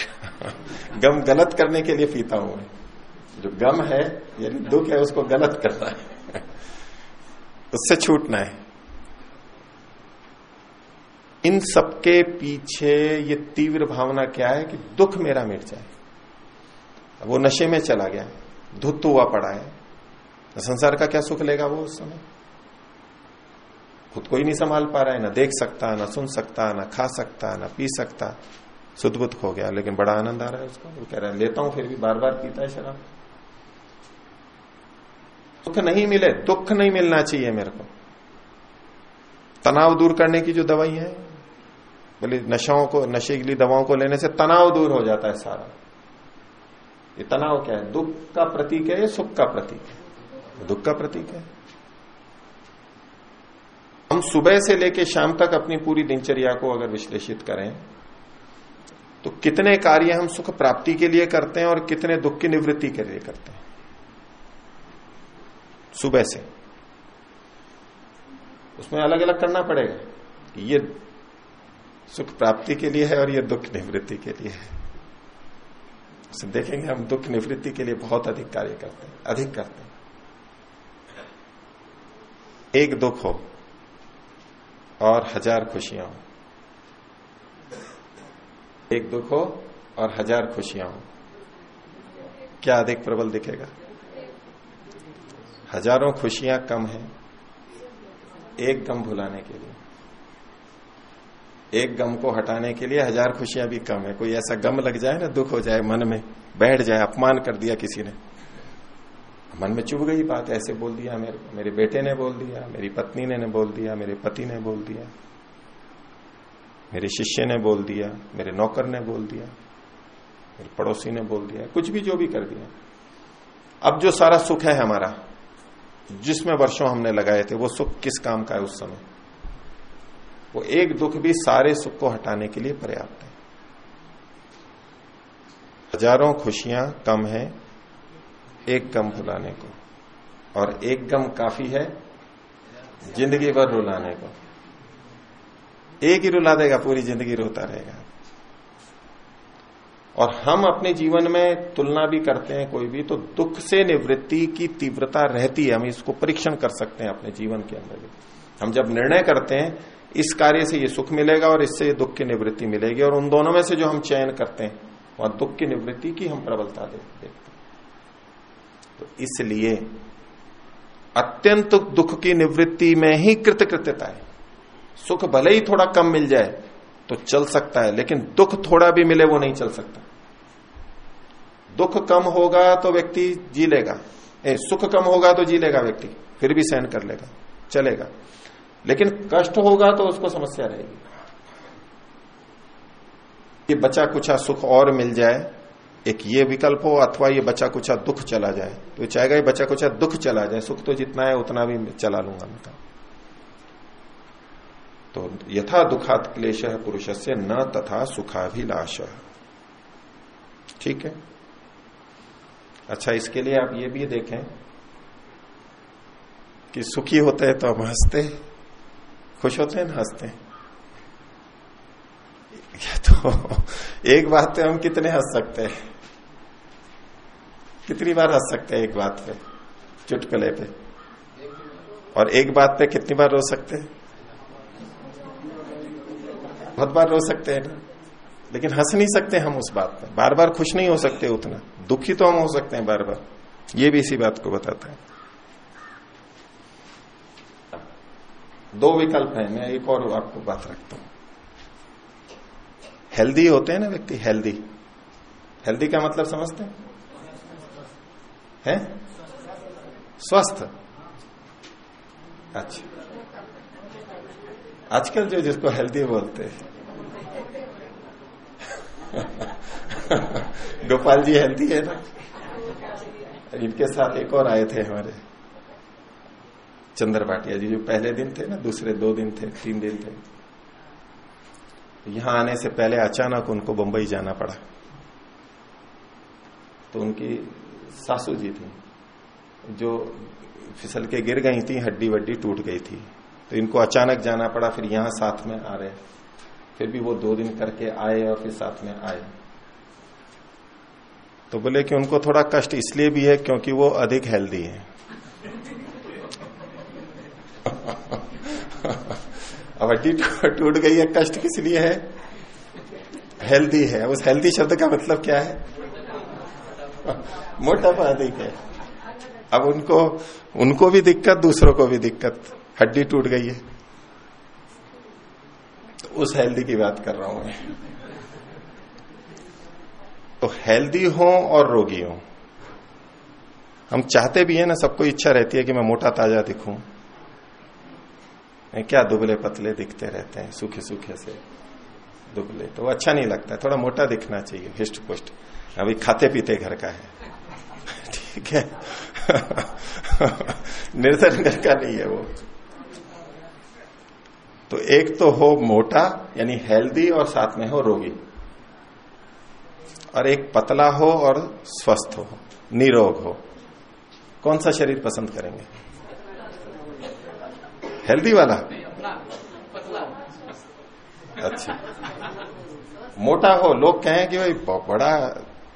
गम गलत करने के लिए पीता हूँ मैं। जो गम है, यानी दुख है, उसको गलत करना है। उससे छूटना है। इन सबके पीछे ये तीव्र भावना क्या है कि दुख मेरा मिट जाए। वो नशे में चला गया, धुत हुआ पड़ा है। तो संसार का क्या सुख लेगा वो उस समय? खुद को ही नहीं संभाल पा रहा है, ना देख सकता, ना सुन सकता, ना खा सकता, ना पी सकता। सुदबुद हो गया, लेकिन बड़ा आनंद आ रहा है उसको। वो कह रहा है, लेता हूँ, फिर भी बार बार पीता है शराब। दुख नहीं मिले, दुख नहीं मिलना चाहिए मेरे को। तनाव दूर करने की जो दवाई है, बोले नशाओं को, नशे के लिए दवाओं को लेने से तनाव दूर हो जाता है सारा। ये तनाव क्या है? दुख का प्रतीक है या सुख का प्रतीक है? दुख का प्रतीक है। हम सुबह से लेकर शाम तक अपनी पूरी दिनचर्या को अगर विश्लेषित करें तो कितने कार्य हम सुख प्राप्ति के लिए करते हैं और कितने दुख की निवृत्ति के लिए करते हैं? सुबह से। उसमें अलग अलग करना पड़ेगा। ये सुख प्राप्ति के लिए है और ये दुख निवृत्ति के लिए है। उसे देखेंगे हम दुख निवृत्ति के लिए बहुत अधिक कार्य करते हैं अधिक करते हैं। एक दुख हो और हज़ार खुशियाँ हो। एक दुख हो और हज़ार खुशियाँ हो। क्या अधिक प्रबल दिखेगा? हज़ारों खुशियाँ कम है एक गम भुलाने के लिए। एक गम को हटाने के लिए हज़ार खुशियाँ भी कम है। कोई ऐसा गम लग जाए ना दुख हो जाए मन में बैठ जाए अपमान कर दिया किसी ने। मन में चुभ गई बात ऐसे बोल दिया मेरे मेरे बेटे ने बोल दिया मेरी पत्नी ने, ने बोल दिया मेरे पति ने बोल दिया मेरे शिष्य ने बोल दिया मेरे नौकर ने बोल दिया मेरे पड़ोसी ने बोल दिया कुछ भी जो भी कर दिया। अब जो सारा सुख है हमारा जिसमें वर्षों हमने लगाए थे, वो सुख किस काम का है उस समय? वो एक दुख भी सारे सुख को हटाने के लिए पर्याप्त है। हज़ारों खुशियाँ कम है एक गम भुलाने को, और एक गम काफ़ी है ज़िंदगी भर रुलाने को। एक ही रुला देगा, पूरी ज़िंदगी रोता रहेगा। और हम अपने जीवन में तुलना भी करते हैं कोई भी तो दुख से निवृत्ति की तीव्रता रहती है, हम इसको परीक्षण कर सकते हैं अपने जीवन के अंदर भी। हम जब निर्णय करते हैं, इस कार्य से ये सुख मिलेगा और इससे ये दुख की निवृत्ति मिलेगी, और उन दोनों में से जो हम चयन करते हैं, वहाँ दुख की निवृत्ति की हम प्रबलता देखते हैं। तो इसलिए अत्यंत दुख की निवृत्ति में ही कृतकृत्यता है। सुख भले ही थोड़ा कम मिल जाए तो चल सकता है, लेकिन दुख थोड़ा भी मिले वो नहीं चल सकता। दुख कम होगा तो व्यक्ति जी लेगा। ए, सुख कम होगा तो जी लेगा व्यक्ति फिर भी सहन कर लेगा चलेगा। लेकिन कष्ट होगा तो उसको समस्या रहेगी। ये बचा कुछा सुख और मिल जाए एक ये विकल्प हो अथवा ये बचा कुछा दुख चला जाए तो चाहेगा ये बचा कुछा दुख चला जाए सुख तो जितना है उतना भी चला लूँगा मैं तो। यथा दुखात क्लेश पुरुष से न तथा सुखाभिलाष। ठीक है? अच्छा इसके लिए आप ये भी देखें कि सुखी होते हैं तो हम हँसते खुश होते हैं ना हँसते तो एक बात पे हम कितने हंस सकते हैं? कितनी बार हंस सकते हैं एक बात पे, चुटकुले पे? और एक बात पे कितनी बार रो सकते हैं? बहुत बार रो सकते हैं ना। लेकिन हंस नहीं सकते हम उस बात पे। बार बार खुश नहीं हो सकते उतना। दुखी तो हम हो सकते हैं बार बार ये भी इसी बात को बताता है। दो विकल्प है, मैं एक और आपको बात रखता हूँ। हेल्दी होते हैं ना व्यक्ति? हेल्दी हेल्दी का मतलब समझते हैं? है? स्वस्थ। अच्छा। आजकल जो जिसको हेल्दी बोलते हैं। गोपाल जी हेल्थी है ना? इनके साथ एक और आए थे हमारे। चंद्र भाटिया जी जो पहले दिन थे ना, दूसरे दो दिन थे, तीन दिन थे। यहाँ आने से पहले अचानक उनको बंबई जाना पड़ा। तो उनकी सासू जी थी, जो फिसल के गिर गई थी, हड्डी वड्डी टूट गई थी। तो इनको अचानक जाना पड़ा, फिर यहाँ साथ में आ रहे। फिर भी वो दो दिन करके आए और फिर साथ में आए। तो बोले कि उनको थोड़ा कष्ट इसलिए भी है क्योंकि वो अधिक हेल्दी है। अब हड्डी टूट गई है, कष्ट किस लिए है? हेल्दी है। उस हेल्दी शब्द का मतलब क्या है? मोटापा अधिक है। अब उनको उनको भी दिक्कत, दूसरों को भी दिक्कत। हड्डी टूट गई है। तो उस हेल्दी की बात कर रहा हूँ मैं। तो हेल्दी हो और रोगी हो। हम चाहते भी है ना सबको इच्छा रहती है कि मैं मोटा ताज़ा दिखूं। क्या दुबले पतले दिखते रहते हैं, सूखे सूखे से दुबले। तो अच्छा नहीं लगता, थोड़ा मोटा दिखना चाहिए हिस्ट पुष्ट। अभी खाते पीते घर का है। ठीक है। निर्धन घर का नहीं है वो। तो एक तो हो मोटा, यानी हेल्दी और साथ में हो रोगी। और एक पतला हो और स्वस्थ हो, निरोग हो। कौन सा शरीर पसंद करेंगे? हेल्दी वाला? अच्छा। मोटा हो, लोग कहें कि भाई बड़ा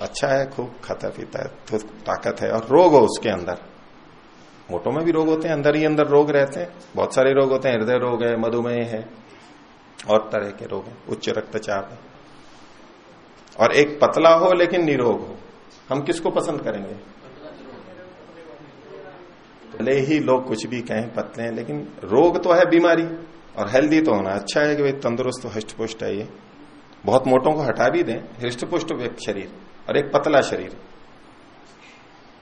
अच्छा है, खूब खाता पीता है तो ताकत है, और रोग हो उसके अंदर। मोटों में भी रोग होते हैं, अंदर ही अंदर रोग रहते हैं। बहुत सारे रोग होते हैं, हृदय रोग है, मधुमेह है, और तरह के रोग हैं, उच्च रक्तचाप है। और एक पतला हो लेकिन निरोग हो। हम किसको पसंद करेंगे? भले ही लोग कुछ भी कहें, पतले हैं, लेकिन रोग तो है बीमारी, और हेल्दी तो होना। अच्छा है कि भाई तंदुरुस्त हृष्ट पुष्ट है ये। बहुत मोटों को हटा भी दें हृष्ट पुष्ट शरीर और एक पतला शरीर।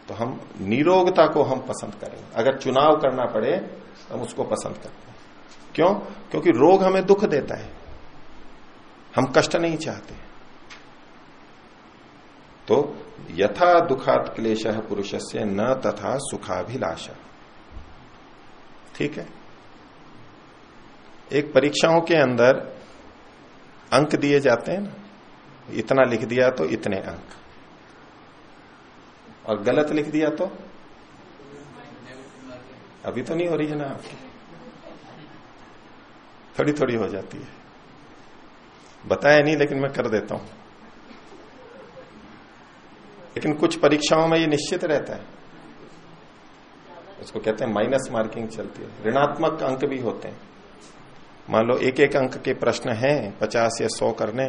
तो हम निरोगता को हम पसंद करें अगर चुनाव करना पड़े तो हम उसको पसंद करते हैं। क्यों? क्योंकि रोग हमें दुख देता है। हम कष्ट नहीं चाहते। तो यथा दुखात क्लेश पुरुष से न तथा सुखाभिलाषा। ठीक है? एक परीक्षाओं के अंदर अंक दिए जाते हैं ना? इतना लिख दिया तो इतने अंक। और गलत लिख दिया तो? अभी तो नहीं हो रही है ना आपकी? थोड़ी थोड़ी हो जाती है। बताया नहीं, लेकिन मैं कर देता हूँ। लेकिन कुछ परीक्षाओं में ये निश्चित रहता है। उसको कहते हैं माइनस मार्किंग चलती है। ऋणात्मक अंक भी होते हैं। मान लो एक एक अंक के प्रश्न हैं, पचास या सौ करने।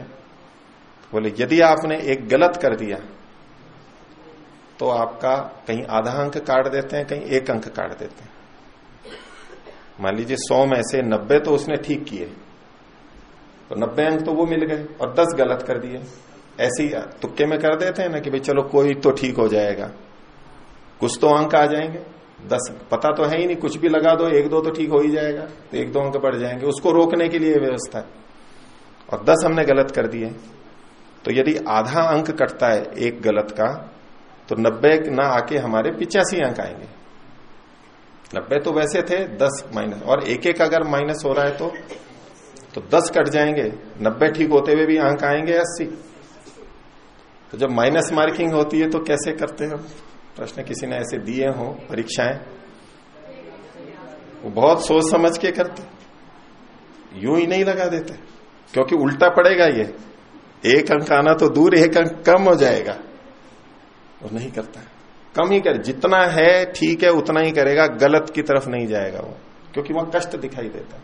बोले, यदि आपने एक गलत कर दिया तो आपका कहीं आधा अंक काट देते हैं, कहीं एक अंक काट देते हैं। मान लीजिए सौ में से नब्बे तो उसने ठीक किए। तो नब्बे अंक तो वो मिल गए और दस गलत कर दिए। ऐसे तुक्के में कर देते हैं ना कि भाई चलो कोई तो ठीक हो जाएगा। कुछ तो अंक आ जाएँगे। दस, पता तो है ही नहीं, कुछ भी लगा दो, एक दो तो ठीक हो ही जाएगा तो एक दो अंक बढ़ जाएँगे। उसको रोकने के लिए व्यवस्था। है और दस हमने गलत कर दिए। तो यदि आधा अंक कटता है एक गलत का तो नब्बे ना आके हमारे पिचासी अंक आएँगे। नब्बे तो वैसे थे, दस माइनस, और एक एक अगर माइनस हो रहा है तो तो दस कट जाएँगे। नब्बे ठीक होते हुए भी अंक आएँगे अस्सी। तो जब माइनस मार्किंग होती है तो कैसे करते हैं? प्रश्न किसी ने ऐसे दिए हो, परीक्षाएँ? वो बहुत सोच समझ के करते। यूँ ही नहीं लगा देते। क्योंकि उल्टा पड़ेगा ये। एक अंक आना तो दूर, एक अंक कम हो जाएगा। वो नहीं करता। कम ही करे। जितना है, ठीक है, उतना ही करेगा। गलत की तरफ़ नहीं जाएगा वो। क्योंकि वहाँ कष्ट दिखाई देता।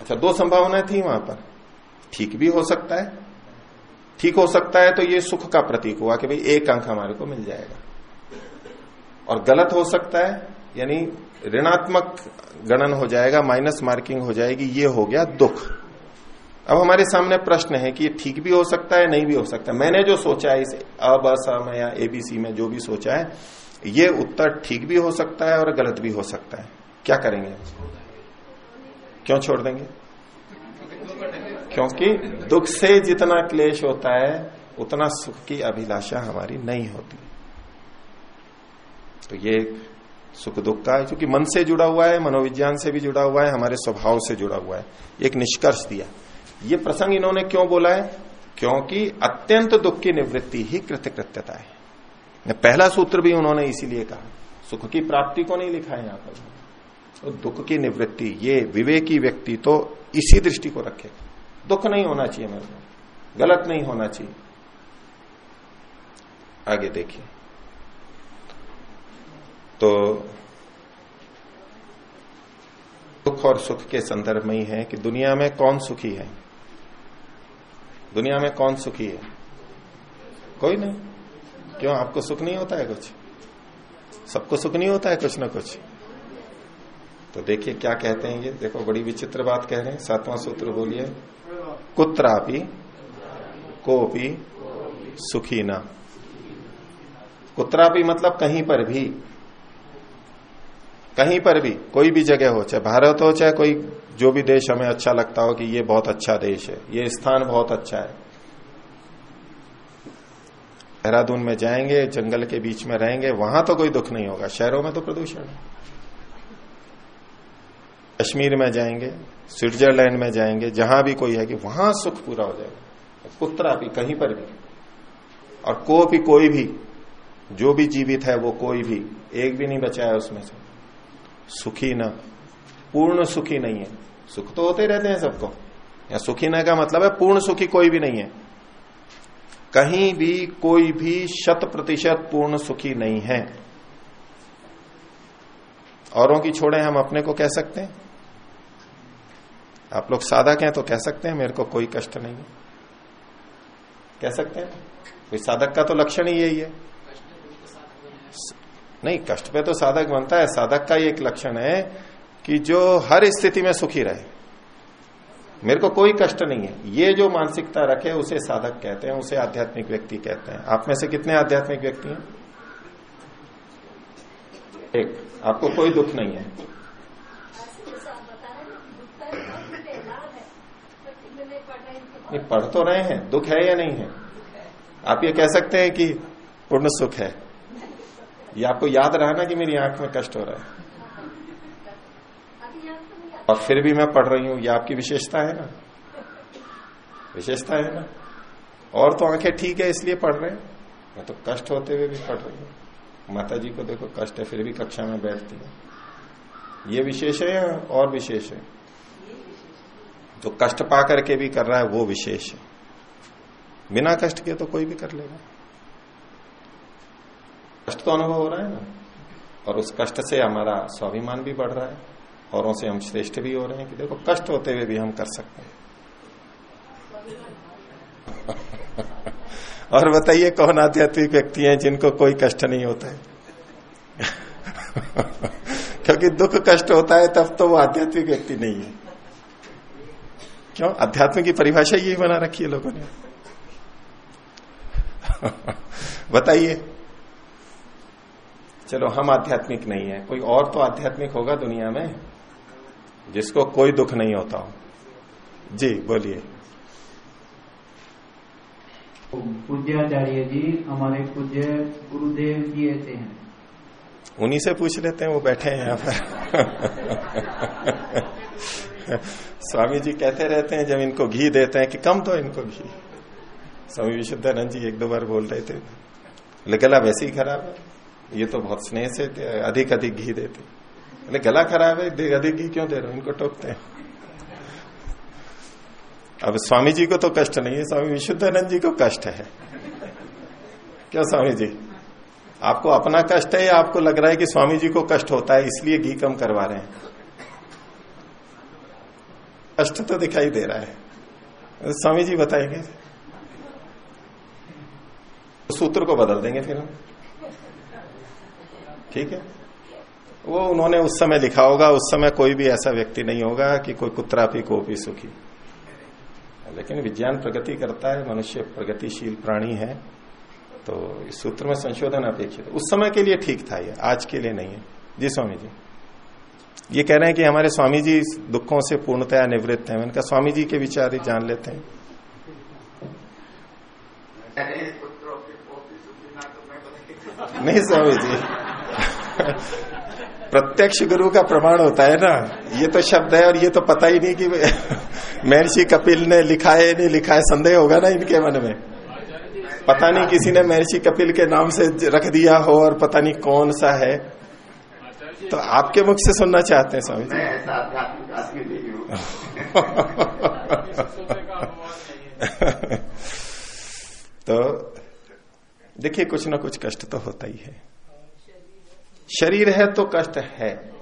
अच्छा दो संभावनाएँ थी वहाँ पर। ठीक भी हो सकता है ठीक हो सकता है तो ये सुख का प्रतीक हुआ कि भाई एक अंक हमारे को मिल जाएगा। और गलत हो सकता है, यानी ऋणात्मक गणन हो जाएगा, माइनस मार्किंग हो जाएगी, ये हो गया दुख। अब हमारे सामने प्रश्न है कि ये ठीक भी हो सकता है, नहीं भी हो सकता मैंने जो सोचा है, इस अब असम या एबीसी में जो भी सोचा है, ये उत्तर ठीक भी हो सकता है और गलत भी हो सकता है। क्या करेंगे? क्यों छोड़ देंगे? क्योंकि दुख से जितना क्लेश होता है, उतना सुख की अभिलाषा हमारी नहीं होती। तो ये सुख दुख का है, क्योंकि मन से जुड़ा हुआ है, मनोविज्ञान से भी जुड़ा हुआ है, हमारे स्वभाव से जुड़ा हुआ है। एक निष्कर्ष दिया। ये प्रसंग इन्होंने क्यों बोला है? क्योंकि अत्यंत दुख की निवृत्ति ही कृत्यकृत्यता है। पहला सूत्र भी उन्होंने इसीलिए कहा। सुख की प्राप्ति को नहीं लिखा है यहाँ पर। तो दुख की निवृत्ति, ये विवेकी व्यक्ति तो इसी दृष्टि को रखेगा। दुख नहीं होना चाहिए मेरे को। गलत नहीं होना चाहिए। आगे देखिए। तो दुख और सुख के संदर्भ में ही है कि दुनिया में कौन सुखी है? दुनिया में कौन सुखी है? कोई नहीं। क्यों? आपको सुख नहीं होता है कुछ? सबको सुख नहीं होता है कुछ ना कुछ। तो देखिए क्या कहते हैं ये। देखो, बड़ी विचित्र बात कह रहे हैं। सातवां सूत्र बोलिए। कुत्रापि कोपी सुखी न। कुत्रापि मतलब कहीं पर भी। कहीं पर भी, कोई भी जगह हो, चाहे भारत हो, चाहे कोई जो भी देश हमें अच्छा लगता हो कि ये बहुत अच्छा देश है, ये स्थान बहुत अच्छा है। देहरादून में जाएँगे, जंगल के बीच में रहेंगे, वहाँ तो कोई दुख नहीं होगा, शहरों में तो प्रदूषण है। कश्मीर में जाएँगे स्विट्जरलैंड में जाएँगे, जहाँ भी कोई है कि वहाँ सुख पूरा हो जाएगा पुत्रा भी कहीं पर भी, और को भी कोई भी, जो भी जीवित है वो कोई भी, एक भी नहीं बचा है उसमें से। सुखी न, पूर्ण सुखी नहीं है। सुख तो होते रहते हैं सबको। या सुखी न का मतलब है पूर्ण सुखी कोई भी नहीं है। कहीं भी कोई भी शत प्रतिशत पूर्ण सुखी नहीं है। औरों की छोड़े हम अपने को कह सकते हैं। आप लोग साधक हैं तो कह सकते हैं, मेरे को कोई कष्ट नहीं है। कह सकते हैं? कोई साधक का तो लक्षण ही यही है। नहीं, कष्ट पे तो साधक बनता है। साधक का ही एक लक्षण है कि जो हर स्थिति में सुखी रहे। मेरे को कोई कष्ट नहीं है। ये जो मानसिकता रखे, उसे साधक कहते हैं, उसे आध्यात्मिक व्यक्ति कहते हैं। आप में से कितने आध्यात्मिक व्यक्ति हैं? एक। आपको कोई दुख नहीं है। ये पढ़ तो रहे हैं, दुख है या नहीं है? आप ये कह सकते हैं कि पूर्ण सुख है। ये आपको याद रहा ना कि मेरी आँख में कष्ट हो रहा है? और फिर भी मैं पढ़ रही हूँ, ये आपकी विशेषता है ना? विशेषता है ना? और तो आँखें ठीक है, इसलिए पढ़ रहे हैं। मैं तो कष्ट होते हुए भी पढ़ रही हूँ। माता जी को देखो, कष्ट है, फिर भी कक्षा में बैठती है। ये विशेष है या और विशेष है? जो कष्ट पा करके भी कर रहा है, वो विशेष है। बिना कष्ट के तो कोई भी कर लेगा। कष्ट तो अनुभव हो रहा है ना? और उस कष्ट से हमारा स्वाभिमान भी बढ़ रहा है, औरों से हम श्रेष्ठ भी हो रहे हैं कि देखो, कष्ट होते हुए भी हम कर सकते हैं। और बताइए, कौन आध्यात्मिक व्यक्ति हैं जिनको कोई कष्ट नहीं होता है? क्योंकि दुख कष्ट होता है, तब तो वो आध्यात्मिक व्यक्ति नहीं है। क्यों? अध्यात्म की परिभाषा यही बना रखी है लोगों ने। बताइए। चलो हम आध्यात्मिक नहीं है। कोई और तो आध्यात्मिक होगा दुनिया में? जिसको कोई दुख नहीं होता हो। जी बोलिए। पूज्याचार्य जी हमारे पूज्य गुरुदेव जी ऐसे हैं। उन्हीं से पूछ लेते हैं वो बैठे हैं यहाँ पर। स्वामी जी कहते रहते हैं, जब इनको घी देते हैं कि कम तो इनको घी। स्वामी विशुद्धानंद जी एक दो बार बोल रहे थे, बोले, गला वैसे ही खराब है, ये तो बहुत स्नेह से अधिक अधिक घी देते बोले, गला खराब है अधिक घी क्यों दे रहे हो? इनको टोकते हैं। अब स्वामी जी को तो कष्ट नहीं है, स्वामी विशुद्धानंद जी को कष्ट है। क्या स्वामी जी आपको अपना कष्ट है या आपको लग रहा है कि स्वामी जी को कष्ट होता है, इसलिए घी कम करवा रहे हैं? कष्ट तो दिखाई दे रहा है। स्वामी जी बताएँगे। सूत्र को बदल देंगे फिर हम। ठीक है? वो उन्होंने उस समय लिखा होगा, उस समय कोई भी ऐसा व्यक्ति नहीं होगा कि कोई कुत्रा भी को भी सुखी। लेकिन विज्ञान प्रगति करता है, मनुष्य प्रगतिशील प्राणी है तो इस सूत्र में संशोधन अपेक्षित उस समय के लिए ठीक था ये, आज के लिए नहीं है। जी स्वामी जी। ये कह रहे हैं कि हमारे स्वामी जी दुखों से पूर्णतया निवृत्त हैं। उनका स्वामी जी के विचार ही जान लेते हैं। नहीं स्वामी जी प्रत्यक्ष गुरु का प्रमाण होता है ना। ये तो शब्द है और ये तो पता ही नहीं कि महर्षि कपिल ने लिखा है नहीं लिखा है। संदेह होगा ना इनके मन में। पता नहीं किसी ने महर्षि कपिल के नाम से रख दिया हो और पता नहीं कौन सा है। तो आपके मुख से सुनना चाहते हैं स्वामी जी। तो देखिए कुछ ना कुछ कष्ट तो होता ही है। शरीर है तो कष्ट है।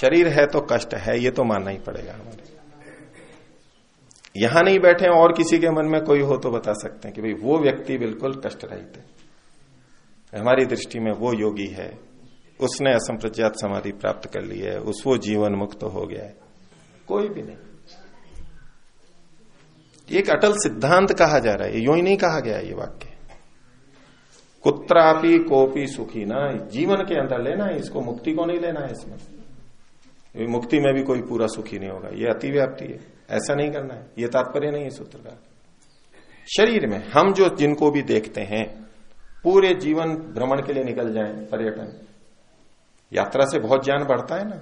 शरीर है तो कष्ट है ये तो मानना ही पड़ेगा हमारे यहाँ नहीं बैठे और किसी के मन में कोई हो तो बता सकते हैं कि भाई वो व्यक्ति बिल्कुल कष्ट रहित है। हमारी दृष्टि में वो योगी है। उसने असंप्रज्ञात समाधि प्राप्त कर ली है, उस वो जीवन मुक्त हो गया है। कोई भी नहीं। एक अटल सिद्धांत कहा जा रहा है, यू ही नहीं कहा गया ये वाक्य। कुत्रापि कोपी सुखी ना, जीवन के अंदर लेना है, इसको मुक्ति को नहीं लेना है इसमें। मुक्ति में भी कोई पूरा सुखी नहीं होगा, ये अतिव्याप्ति है, ऐसा नहीं करना है, ये तात्पर्य नहीं है सूत्र का शरीर में हम जो जिनको भी देखते हैं, पूरे जीवन भ्रमण के लिए निकल जाएँ, पर्यटन। यात्रा से बहुत ज्ञान बढ़ता है ना।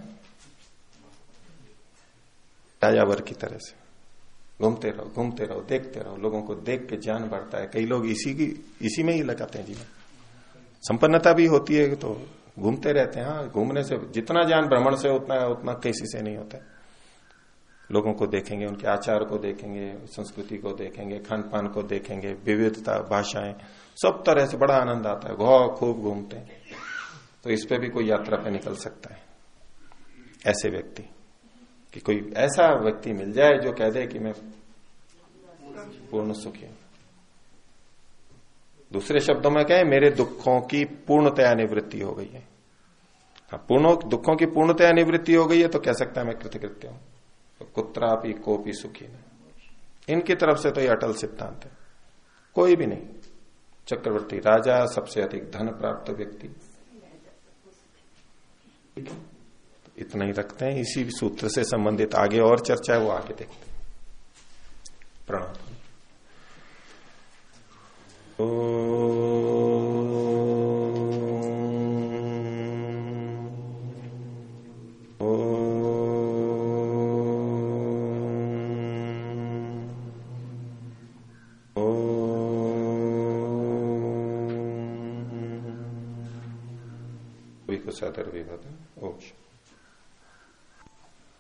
राजावर की तरह से। घूमते रहो घूमते रहो, देखते रहो, लोगों को देख के ज्ञान बढ़ता है। कई लोग इसी की, इसी में ही लगाते हैं जीवन। संपन्नता भी होती है तो घूमते रहते हैं। हाँ घूमने से जितना ज्ञान भ्रमण से उतना उतना किसी से नहीं होता लोगों को देखेंगे, उनके आचार को देखेंगे, संस्कृति को देखेंगे खान पान को देखेंगे, विविधता, भाषाएँ, सब तरह से बड़ा आनंद आता है। घो खूब घूमते हैं। तो इस पे भी कोई यात्रा पे निकल सकता है। ऐसे व्यक्ति, कि कोई ऐसा व्यक्ति मिल जाए जो कह दे कि मैं पूर्ण सुखी हूँ। दूसरे शब्दों में कहें, मेरे दुखों की पूर्णतया निवृत्ति हो गई है। हाँ पूर्ण, दुखों की पूर्णतया निवृत्ति हो गई है तो कह सकता है मैं कृतकृत्य हूँ। तो कुत्रापि कोपी सुखी न इनकी तरफ़ से तो ये अटल सिद्धांत है। कोई भी नहीं। चक्रवर्ती राजा, सबसे अधिक धन प्राप्त व्यक्ति। इतना ही रखते हैं, इसी सूत्र से संबंधित आगे और चर्चा है, वो आगे देखते प्रणाम। सदर